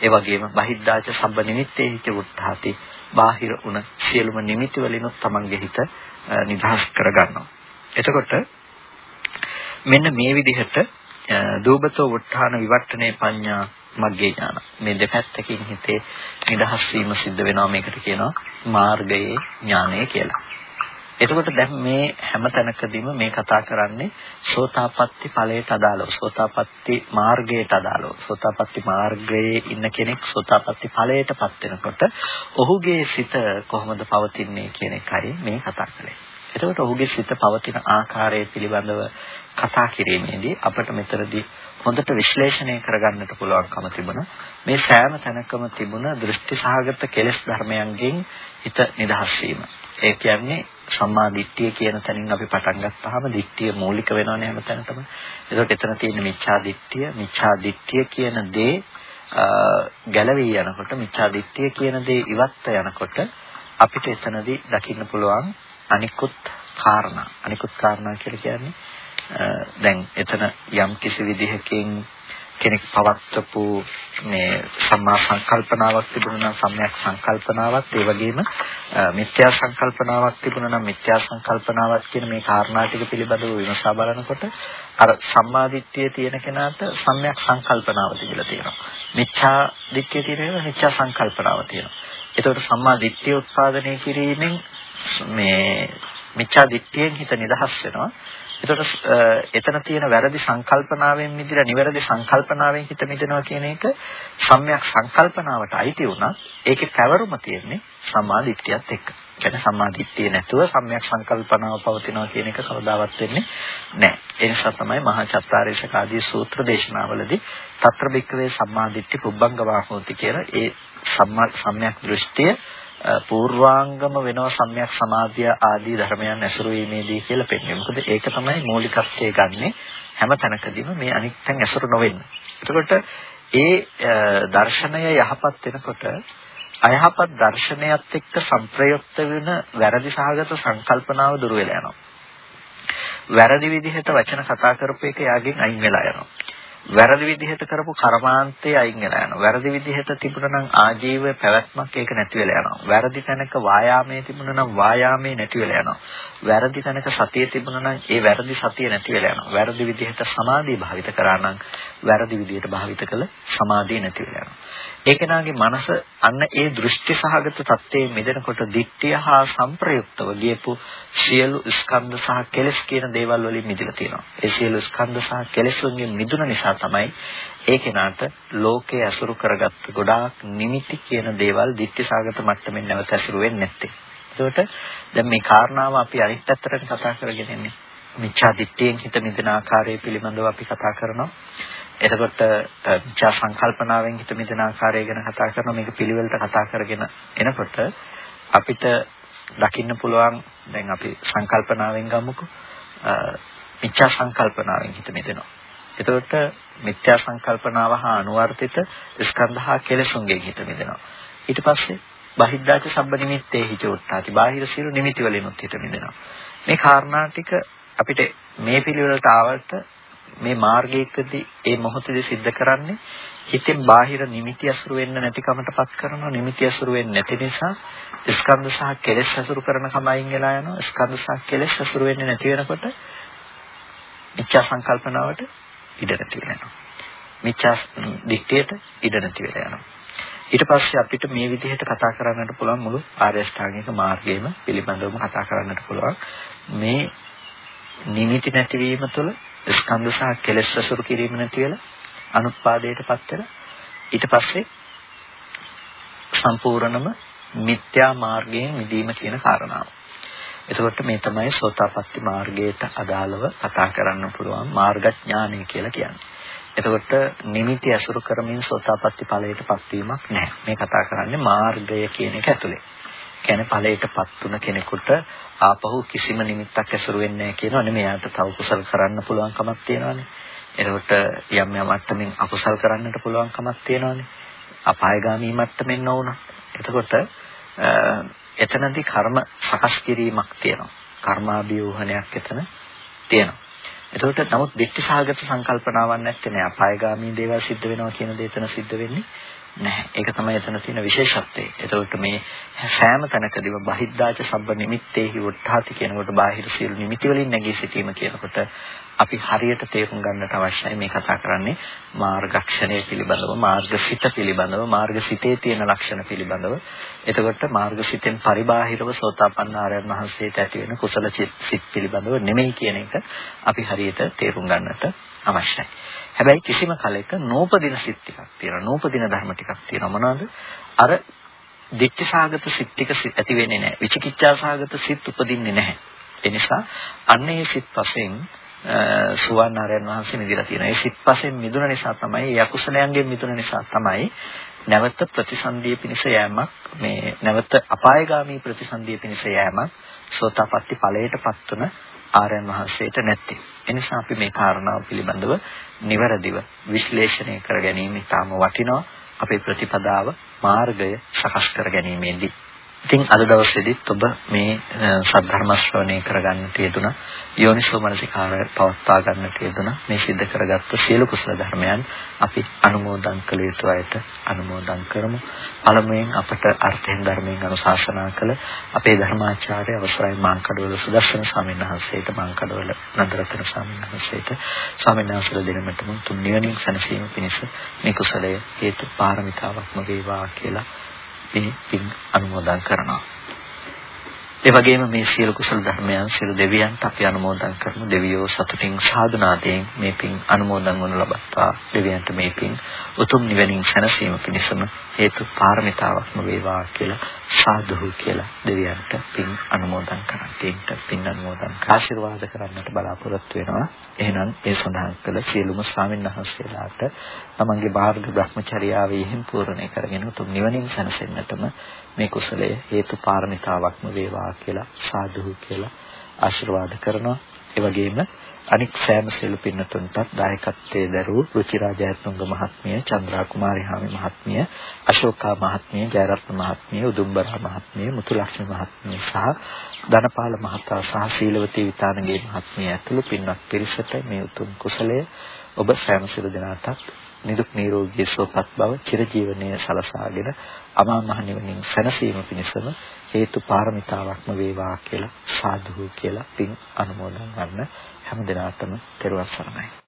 ඒ වගේම බහිද්දාච සම්බ නිමිත්තේ හිත උත්හාති බාහිර උන සියලුම නිමිති වලිනුත් Tamange හිත නිදහස් කරගන්නවා. එතකොට මෙන්න මේ විදිහට දූබතෝ උත්හාන විවට්ටනේ පඤ්ඤා මග්ගේ ඥාන. මේ දෙපැත්තකින් හිතේ නිදහස් වීම සිද්ධ වෙනවා මේකට කියනවා මාර්ගයේ ඥානය කියලා. එතකොට දැන් මේ හැම තැනකදීම මේ කතා කරන්නේ සෝතාපට්ටි ඵලයට අදාළව සෝතාපට්ටි මාර්ගයට අදාළව සෝතාපට්ටි මාර්ගයේ ඉන්න කෙනෙක් සෝතාපට්ටි ඵලයටපත් වෙනකොට ඔහුගේ සිත කොහොමද පවතින්නේ කියන එකයි මේ කතා කරන්නේ. එතකොට ඔහුගේ සිත පවතින ආකාරය පිළිබඳව කතා කිරීමේදී අපිට මෙතනදී හොඳට විශ්ලේෂණය කරගන්නට පුළුවන්කම තිබුණා. මේ සෑම තැනකම තිබුණ දෘෂ්ටි සහගත කෙලෙස් ධර්මයන්ගෙන් හිත නිදහස් වීම. ඒ කියන්නේ සම්මා දිට්ඨිය කියන තැනින් අපි පටන් ගත්තාම දිට්ඨිය මූලික වෙනවනේ හැමතැනටම. ඒකට එතන තියෙන මිච්ඡා දිට්ඨිය, මිච්ඡා දිට්ඨිය කියන දේ ගැලවී යනකොට මිච්ඡා දිට්ඨිය කියන දේ ඉවත්ත යනකොට අපිට එතනදී දකින්න පුළුවන් අනිකුත් කාරණා. අනිකුත් කාරණා කියලා කියන්නේ දැන් එතන යම් කිසි විදිහකින් කෙනෙක් පවත්වපු මේ සම්මා සංකල්පනාවක් තිබුණා නම් සම්‍යක් සංකල්පනාවක් ඒ වගේම මිත්‍යා සංකල්පනාවක් තිබුණා නම් මිත්‍යා සංකල්පනාවක් කියන මේ කාරණා ටික පිළිබඳව විමසා බලනකොට අර සම්මාදිට්ඨිය තියෙන කෙනාට සම්‍යක් සංකල්පනාව තිබිලා තියෙනවා. මිච්ඡා දිට්ඨිය තියෙනවා මිච්ඡා සංකල්පනාව තියෙනවා. එතකොට සම්මා දිට්ඨිය උත්පාදනය කිරීමෙන් මේ මිච්ඡා දිට්ඨියෙන් හිත නිදහස් වෙනවා. එතකොට එතන තියෙන වැරදි සංකල්පනාවෙන් මිදලා නිවැරදි සංකල්පනාවෙන් හිත මිදෙනවා කියන එක සම්‍යක් සංකල්පනාවට අයිති වුණත් ඒකේ පැවරුම තියෙන්නේ සම්මාදිට්ඨියත් එක්ක. කියන්නේ සම්මාදිට්ඨිය නැතුව සම්‍යක් සංකල්පනාව පවතිනවා කියන එක කවදාවත් වෙන්නේ නැහැ. ඒ නිසා තමයි මහා චත්තාරීෂක ආදී සූත්‍ර දේශනාවලදී తත්‍ර බික්කවේ සම්මාදිට්ඨි පුබ්බංගවා හෝති කියලා ඒ සම්‍යක් දෘෂ්ටිය පූර්වාංගම වෙනව සම්‍යක් සමාධිය ආදී ධර්මයන් ඇසුරු වීමේදී කියලා පෙන්වන්නේ. මොකද ඒක තමයි මූලිකත්වයේ ගන්නෙ හැම තැනකදීම මේ අනිත් තැන් ඇසුරු නොවෙන්න. එතකොට ඒ දර්ශනය යහපත් වෙනකොට අයහපත් දර්ශනයත් එක්ක සංප්‍රයුක්ත වෙන වැරදි සහගත සංකල්පනාව දුර වෙලා යනවා. වැරදි විදිහට වචන කතා කරපු එක යාගෙන් අයින් වෙලා යනවා. වැරදි විදිහට කරපු කර්මාන්තය අයින් වෙලා යනවා. වැරදි විදිහට තිබුණා නම් ආජීව පැවැත්මක් ඒක නැති වෙලා යනවා. වැරදි තැනක වායාමයේ තිබුණා නම් වායාමයේ නැති වෙලා යනවා. වැරදි තැනක සතිය තිබුණා නම් ඒ වැරදි සතිය නැති වෙලා යනවා. වැරදි විදිහට සමාධිය භාවිත කරා නම් වැරදි විදිහට භාවිත කළ සමාධිය නැති වෙලා යනවා. ඒ කෙනාගේ මනස අන්න ඒ දෘෂ්ටි සහගත தත්ත්වයේ මිදෙනකොට දිට්ඨිය හා සංප්‍රයුක්තව ගියපු සියලු ස්කන්ධ සහ කෙලෙස් කියන දේවල් වලින් මිදලා තියෙනවා. ඒ සියලු ස්කන්ධ සහ කෙලෙස් වලින් මිදුන නිසා තමයි ඒ කෙනාට ලෝකයේ අසුරු කරගත්ත ගොඩාක් නිමිති කියන දේවල් දිට්ඨි සහගත මට්ටමින් නැවත අසුරු වෙන්නේ නැත්තේ. ඒකට දැන් මේ කාරණාව අපි අනිත් පැත්තට කතා කරගෙන ඉන්නේ. මිච්ඡා දිට්ඨියෙන් හිත මිදෙන ආකාරය පිළිබඳව අපි කතා කරනවා. එතකොට මිච්ඡා සංකල්පනාවෙන් හිත මිදෙන ආකාරය ගැන කතා කරනවා මේක පිළිවෙලට කතා කරගෙන එනකොට අපිට දකින්න පුළුවන් දැන් අපි සංකල්පනාවෙන් ගමුකෝ මිච්ඡා සංකල්පනාවෙන් හිත මිදෙනවා එතකොට මිත්‍යා සංකල්පනාව හා අනුවර්තිත ස්කන්ධහා කෙලසුන්ගෙන් හිත මිදෙනවා. ඊට පස්සේ බහිද්ධාච සබ්බ නිමිත්තේ හිත උත්තාති. බාහිර සියලු නිමිති වලිනුත් හිත මිදෙනවා. මේ කාරණා ටික අපිට මේ පිළිවෙලට ආවට මේ මාර්ගයකදී ඒ මොහොතේදී සිද්ධ කරන්නේ හිතෙන් බාහිර නිමිති අසුරු වෙන්න නැති කමටපත් කරනවා. නිමිති අසුරු වෙන්නේ නැති නිසා ස්කන්ධ සහ කෙලෙස් අසුරු කරන කමයින් වෙලා යනවා. ස්කන්ධ සහ කෙලෙස් අසුරු වෙන්නේ නැති වෙනකොට මිච්ඡා සංකල්පනාවට ඉඩ නැති වෙනවා මිච්ඡා දික්තියට ඉඩ නැති වෙලා යනවා. ඊට පස්සේ අපිට මේ විදිහට කතා කරන්නට පුළුවන් මුළු ආර්ය අෂ්ටාංගික මාර්ගයම පිළිබඳවම කතා කරන්නට පුළුවන්. මේ නිමිති නැතිවීම තුළ ස්කන්ධ සහ කෙලෙස් අසුරු කිරීම නැති වෙලා අනුත්පාදයටපත් වෙලා ඊට පස්සේ සම්පූර්ණම මිත්‍යා මාර්ගයෙන් මිදීම කියන කාරණාව. එතකොට මේ තමයි සෝතාපට්ටි මාර්ගයට අදාළව කතා කරන්න පුළුවන් මාර්ගඥානය කියලා කියන්නේ. එතකොට නිමිති අසුරු කරමින් සෝතාපට්ටි ඵලයටපත් වීමක් නැහැ. මේ කතා කරන්නේ මාර්ගය කියන එක ඇතුලේ. කියන්නේ ඵලයටපත් තුන කෙනෙකුට ආපහු කිසිම නිමිත්තක් ඇසුරු වෙන්නේ නැහැ කියනවා නෙමෙයි. යාට තව කුසල කරන්න පුළුවන් කමක් තියෙනවානේ. එතකොට යම් යම් මට්ටමින් අකුසල් කරන්නට පුළුවන් කමක් තියෙනවානේ. අපායগামী මට්ටමින් නොවුණා. එතකොට එතනදී කර්ම සකස් කිරීමක් තියෙනවා. කර්මාභියෝහණයක් එතන තියෙනවා. එතකොට නමුත් දික්ටි සහගත සංකල්පනාවක් නැත්තේ නෑ. අපායগামী දේවල් සිද්ධ වෙනවා කියන දේ එතන සිද්ධ වෙන්නේ නැහැ. ඒක තමයි එතන තියෙන විශේෂත්වය. එතකොට මේ සෑම තැනකදීම බහිද්දාච සබ්බ නිමිත්තේහි උත්හාති කියනකොට බාහිර සියලු නිමිති වලින් නැගී සිටීම කියනකොට අපි හරියට තේරුම් ගන්නට අවශ්‍යයි මේ කතා කරන්නේ මාර්ගක්ෂණය පිළිබඳව මාර්ගසිත පිළිබඳව මාර්ගසිතේ තියෙන ලක්ෂණ පිළිබඳව එතකොට මාර්ගසිතෙන් පරිබාහිරව සෝතාපන්න ආරයන් වහන්සේට ඇති වෙන කුසල සිත් පිළිබඳව නෙමෙයි කියන එක අපි හරියට තේරුම් ගන්නට අවශ්‍යයි හැබැයි කිසිම කලයක නූපදින සිත් ටිකක් තියෙනවා. නූපදින ධර්ම ටිකක් තියෙනවා. මොනවද? අර දික්කසාගත සිත් ටික ඇති වෙන්නේ නැහැ. විචිකිච්ඡාසාගත සිත් උපදින්නේ නැහැ. ඒ නිසා අන්න ඒ සිත් වශයෙන් සුවන් ආරයන් වහන්සේ මිදලා තියෙනවා. ඒ සිත්පසෙන් මිදුන නිසා තමයි, ඒ අකුසලයන්ගෙන් මිදුන නිසා තමයි නැවත ප්‍රතිසන්දිය පිණිස යෑමක් මේ නැවත අපායগামী ප්‍රතිසන්දිය පිණිස යෑමක් සෝතාපට්ටි ඵලයටපත් වන ආර්යයන් වහන්සේට නැත්තේ. එනිසා අපි මේ කාරණාව පිළිබඳව නිවැරදිව විශ්ලේෂණය කර ගැනීම ඉතාම වටිනවා. අපේ ප්‍රතිපදාව මාර්ගය සකස් කර ගැනීමේදී ඉතින් අද දවසේදීත් ඔබ මේ සද්ධර්ම ශ්‍රවණය කරගන්නට යෙදුණා. යෝනිසෝ මනසිකාරය පවත්වා ගන්නට යෙදුණා. මේ සිද්ධ කරගත්තු සියලු කුසල ධර්මයන් අපි අනුමෝදන් කළ යුතු අයට අනුමෝදන් කරමු. පළමුවෙන් අපට අර්ථයෙන් ධර්මයෙන් අනුශාසනා කළ අපේ ධර්මාචාර්ය අවසරයි මාංකඩවල සුදස්සන ස්වාමීන් වහන්සේට මාංකඩවල නන්දරතන ස්වාමීන් වහන්සේට ස්වාමීන් වහන්සේලා දෙනමතම තුන් නිවනින් සැනසීම පිණිස මේ කුසලය හේතු පාරමිතාවක්ම වේවා කියලා මේ පින් අනුමෝදන් කරනවා. ඒ වගේම මේ සියලු කුසල ධර්මයන් සියලු දෙවියන්ට අපි අනුමෝදන් කරමු. දෙවියෝ සතුටින් සාධනාදයෙන් මේ පින් අනුමෝදන් වනු ලබත්තා දෙවියන්ට මේ පින් උතුම් නිවනින් සැනසීම පිණිසම හේතු පාරමිතාවක්ම වේවා කියලා සාදුහු කියලා දෙවියන්ට පින් අනුමෝදන් කරන්ටේන්ට පින් අනුමෝදන් ආශිර්වාද කරන්නට බලාපොරොත්තු වෙනවා. එහෙනම් ඒ සඳහන් කළ සියලුම ස්වාමීන් වහන්සේලාට තමන්ගේ බාහිර බ්‍රහ්මචර්යාවේ හිම් පූර්ණේ කරගෙන උතුම් නිවනින් සැනසෙන්නටම මේ කුසලය හේතු පාරමිතාවක්ම වේවා කියලා සාදුහු කියලා ආශිර්වාද කරනවා. ඒ වගේම අනික් සෑම සියලු පින්නතුන්ටත් දායකත්වයේ දරූ රුචිරා ජයතුංග මහත්මිය, චන්ද්‍රා කුමාරි හාමි මහත්මිය, අශෝකා මහත්මිය, ජයරත්න මහත්මිය, උදුම්බරා මහත්මිය, මුතුලක්ෂ්මී මහත්මිය සහ ධනපාල මහතා සහ සීලවතී විතානගේ මහත්මිය ඇතුළු පින්වත් පිරිසට මේ උතුම් කුසලය ඔබ සෑම සියලු දෙනාටත් නිදුක් නිරෝගී සුවපත් බව චිරජීවනයේ සලසාගෙන අමා මහ නිවනින් සැනසීම පිණිසම හේතු පාරමිතාවක්ම වේවා කියලා සාදු කියලා පින් අනුමෝදන් කරන හැම දිනාටම තෙරුවන් සරණයි.